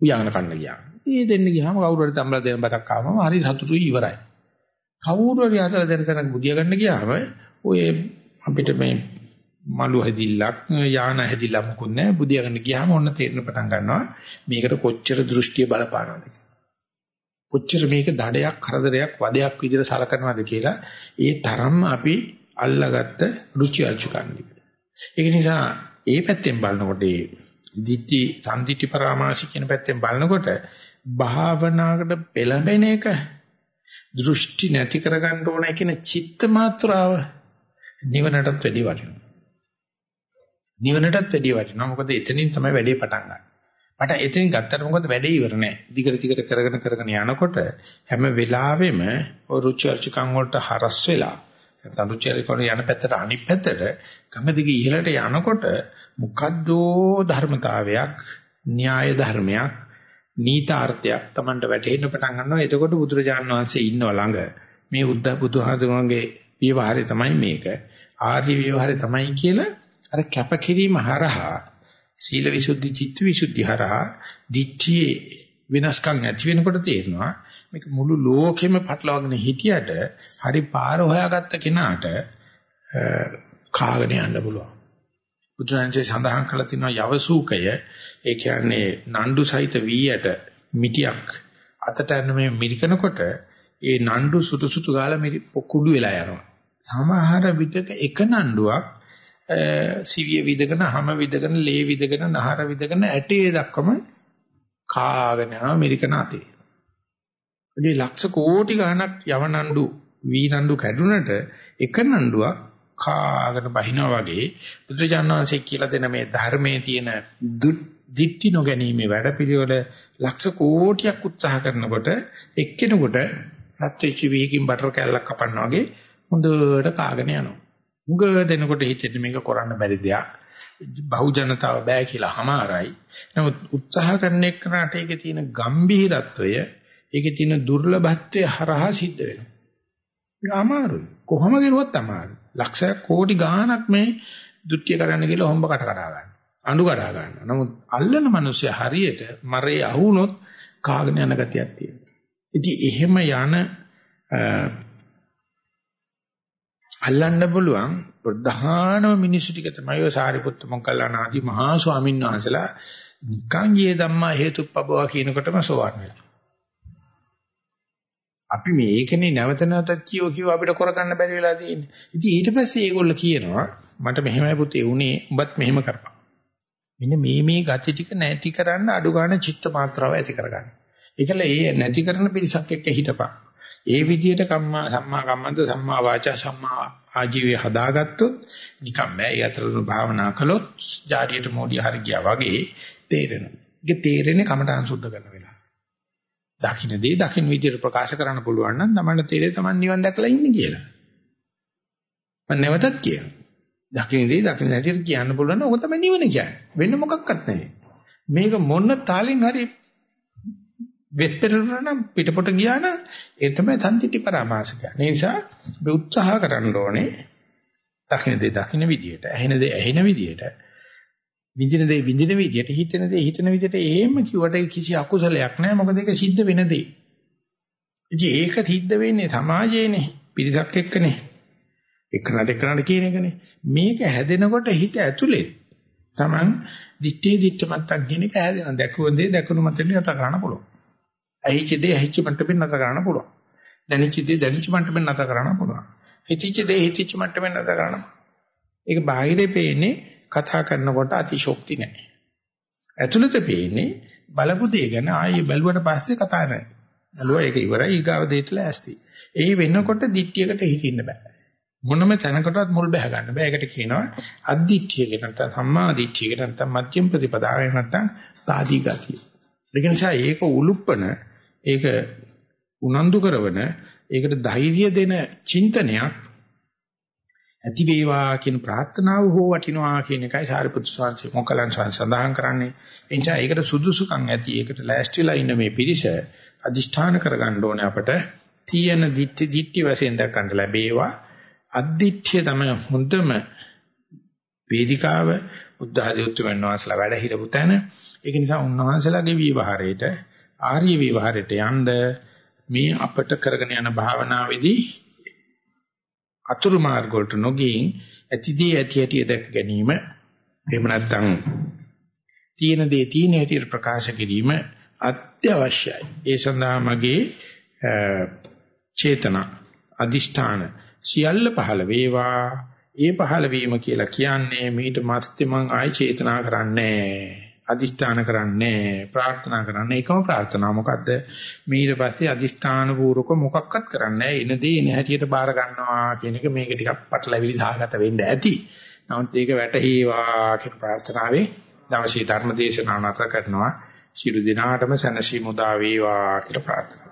උයාගෙන කන්න ගියා. ඒ දෙන්න ගියාම කවුරු හරි තම්බලා දෙන බතක් කාවම හරි සතුටුයි ඉවරයි. කවුරු හරි අතල දෙන තැනක බුදිය ගන්න ගියාම ඔය අපිට මේ මලු හැදිල්ලක් යාන හැදිල්ලක් මොකුත් නැහැ. බුදියාගෙන ගියාම ඔන්න තේරෙන පටන් ගන්නවා මේකට කොච්චර දෘෂ්ටිය බලපානවද කොච්චර මේක දඩයක් කරදරයක් වදයක් විදිහට සලකනවද කියලා ඒ තරම් අපි අල්ලාගත්ත රුචි අරුචිකන්නේ ඒක නිසා ඒ පැත්තෙන් බලනකොට ඒ දිට්ටි සම්දිට්ටි පරාමාසි කියන පැත්තෙන් බලනකොට භාවනාවකට පෙළඹෙන එක දෘෂ්ටි නැති කරගන්න ඕන කියන චිත්ත මාත්‍රාව නිවනටත් වැඩි වටිනවා නිවනටත් වැඩිය වටිනවා. මොකද එතනින් තමයි වැඩේ පටන් ගන්න. මට එතනින් ගත්තට මොකද වැඩේ ඉවර නෑ. දිගට දිගට කරගෙන කරගෙන යනකොට හැම වෙලාවෙම ඔය රුචි අරුචිකම් වලට හරස් වෙලා නැත්නම් රුචි අරුචිකම් යන පැත්තට අනිත් පැත්තට ගම දිගේ ඉහළට යනකොට මොකද්දෝ ධර්මතාවයක් න්‍යාය ධර්මයක් නීතාර්ථයක් Tamanට වැටහෙන්න පටන් ගන්නවා. එතකොට බුදුරජාණන් වහන්සේ ඉන්නව ළඟ මේ උද්ද බුදුහාමුදුරන්ගේ විවහාරය තමයි මේක. ආර්ය විවහාරය තමයි කියලා අර කැපකිරීම හරහා සීල විසුද්ධි චිත්ත විසුද්ධි හරහා දිච්චියේ විනාශකම් ඇති වෙනකොට තේරෙනවා මේක මුළු ලෝකෙම පටලවාගෙන හිටියට හරි පාර හොයාගත්ත කෙනාට කාගෙන යන්න පුළුවන්. බුදුරජාණන්සේ සඳහන් කළ තියෙනවා යවසූකය ඒ කියන්නේ නණ්ඩු සහිත වීයට මිටියක් අතට යන මේ මිරිකනකොට ඒ නණ්ඩු සුටු සුටු ගාලා කුඩු වෙලා යනවා. සමහර විටක එක නණ්ඩුවක් සිවිය විදගෙන, හැම විදගෙන, ලේ විදගෙන, නහර විදගෙන ඇටේ දක්වම කාගෙන යනවා ඇමරිකන අතේ. ඉතින් ලක්ෂ කෝටි ගණක් යවනඬු වීනඬු කැඩුනට එක නඬුවක් කාගෙන බහිනවා වගේ බුදුජානනාංශය කියලා දෙන මේ ධර්මයේ තියෙන දිට්ටි නොගැනීමේ වැඩපිළිවෙල ලක්ෂ කෝටියක් උත්සාහ කරනකොට එක්කෙනෙකුට රත් වෙච්ච වීකින් බටර් කෑල්ලක් කපනවා වගේ හොඳට කාගෙන යනවා. උඟ දෙනකොට හිතෙන්නේ මේක කරන්න බැරි දෙයක්. බහු ජනතාව බෑ කියලා හමාරයි. නමුත් උත්සාහ කරන එක්කනට ඒකේ තියෙන gambhiratවය ඒකේ තියෙන දුර්ලභත්වය හරහා සිද්ධ වෙනවා. ඒක අමාරුයි. කොහොම කරුවත් අමාරුයි. ලක්ෂයක් කෝටි ගාණක් මේ දුට්ටිය කරන්න කියලා හොම්බ කට කඩා ගන්න. අඬු කඩා ගන්න. නමුත් අල්ලන මිනිස්සු හරියට මරේ අහුනොත් කාගෙන යන ගතියක් තියෙනවා. ඉතින් එහෙම යන අල්ලන්න පුළුවන් ප්‍රධානම මිනිස්සු ටික තමයි ඔය සාරිපුත්ත මොග්ගල්ලාන ආදී මහා ස්වාමීන් වහන්සේලා නිකං යේ ධම්මා හේතුප්පබවා කියනකොටම සෝවන් වෙනවා. අපි මේකනේ නැවත නැවතත් කියව කියව අපිට කරගන්න බැරි වෙලා තියෙන්නේ. ඉතින් ඊට පස්සේ ඒගොල්ලෝ කියනවා මට මෙහෙමයි පුතේ උනේ උඹත් මෙහෙම කරපන්. මෙන්න මේ මේ gati ටික නැති කරන්න අඩු ගන්න චිත්ත මාත්‍රාව ඇති කරගන්න. ඒකල ඒ නැති කරන පිරිසක් එක්ක හිටපන්. ඒ විදිහට කම්මා සම්මා කම්මන්ත සම්මා වාචා සම්මා ආජීවය හදාගත්තොත් නිකම් බෑ. ඒ අතරතුර භාවනා කළොත් ජාඩියට මොඩිය හරි ගියා වගේ තේරෙනවා. ඒක තේරෙන්නේ කමඨාන් සුද්ධ කරන වෙලාව. දකින්න දේ දකින්න විදිහට ප්‍රකාශ කරන්න පුළුවන් නම් තමන්ට තේරෙයි තමන් නිවන් දැකලා ඉන්නේ කියලා. මම නැවතත් කියනවා. දකින්න දේ දකින්න හැටියට කියන්න පුළුවන් නම් ඔක තමයි නිවන කියන්නේ. වෙන මොකක්වත් නැහැ. මේක මොන තාලෙන් හරි වෙස්පෙරන නම් පිටපොට ගියා නම් ඒ තමයි සම්තිටි පරාමාසික. ඒ නිසා අපි උත්සාහ කරන්න ඕනේ දකින්න දේ දකින්න විදියට, ඇහෙන දේ ඇහෙන විදියට, විඳින දේ විඳින විදියට, හිතෙන දේ හිතන විදියට එහෙම කිව්වට කිසි අකුසලයක් නැහැ. මොකද ඒක සිද්ධ වෙන දේ. ඉතින් ඒක සිද්ධ වෙන්නේ සමාජයේනේ, පිරිසක් එක්කනේ. එක්කනට එක්කනට කියන එකනේ. මේක හැදෙනකොට හිත ඇතුලේ Taman දිත්තේ දිත්ත මත්තක් කියන එක හැදෙනවා. දැකුව දේ දැකුණු මතෙන් නතර කරන්න පුළුවන්. ඇහිච්ච දේ ඇහිච්ච මට්ටමින් නතර කරන්න පුළුවන්. දැනෙච්ච දේ දැනෙච්ච මට්ටමින් නතර කරන්න පුළුවන්. හිතිච්ච දේ හිතිච්ච මට්ටමින් නතර කරන්න. ඒක බාහිරේ පේන්නේ කතා කරනකොට අතිශෝක්ති නැහැ. ඇතුළත පේන්නේ බලපු දේ ගැන ආයේ බැලුවට පස්සේ කතා නැහැ. බැලුවා ඒක ඉවරයි ඊගාව දෙයට ලෑස්ති. ඒ වෙනකොට දිට්ඨියකට හිතින්න බෑ. මොනම තැනකටවත් මුල් බැහැ ගන්න බෑ. ඒකට කියනවා අද්දිට්ඨිය කියන නැත්නම් සම්මා දිට්ඨිය කියන නැත්නම් මධ්‍යම ප්‍රතිපදාව නැත්නම් සාදී ගතිය. ඒක නිසා ඒක උලුප්පන ඒක උනන්දු කරවන ඒකට ධෛර්යය දෙන චින්තනයක් ඇති වේවා කියන ප්‍රාර්ථනාව හෝ වටිනවා කියන එකයි සාරිපුත්‍ර ස්වාමීන් මොකලන් සඳහන් කරන්නේ. ඒ නිසා ඒකට සුදුසුකම් ඇති. ඒකට ලෑස්තිලා ඉන්න මේ පිරිස අදිෂ්ඨාන කරගන්න ඕනේ අපට තියෙන දිට්ඨි දිට්ඨි වශයෙන් දක්වන්න ලැබේවා. අද්දිට්ඨිය තමයි හොඳම වේදිකාව බුද්ධ ආදී උතුම්යන් වහන්සේලා වැඩ හිටපු තැන. ඒක නිසා උන්වහන්සේලාගේ විවහාරයට ආර්ය විවහාරයට යන්න මේ අපට කරගෙන යන භාවනාවේදී අතුරු මාර්ග වලට නොගින් ඇතිදී ඇති හැටි දැක ගැනීම එහෙම නැත්නම් තියෙන දේ තියෙන හැටියට ප්‍රකාශ කිරීම අත්‍යවශ්‍යයි. ඒ සඳහා මගේ චේතනා අදිෂ්ඨාන සියල්ල පහළ වේවා. ඒ පහළ වීම කියලා කියන්නේ මීට මස්තේ මං ආයි චේතනා කරන්නේ අදිෂ්ඨාන කරන්නේ ප්‍රාර්ථනා කරන්නේ එකම ප්‍රාර්ථනාව. මොකද්ද? ඊට පස්සේ අදිෂ්ඨාන පූර්වක මොකක්වත් කරන්නේ එන දේ එන හැටියට බාර ගන්නවා කියන එක මේක ටිකක් පටලැවිලි සහගත වෙන්න ඇති. නමුත් ඒක වැටහීවා කියන ප්‍රාර්ථනාවේ දවසේ ධර්ම දේශනාව නතර කරනවා. ශිරු දිනාටම සනසි මුදා වේවා කියලා ප්‍රාර්ථනා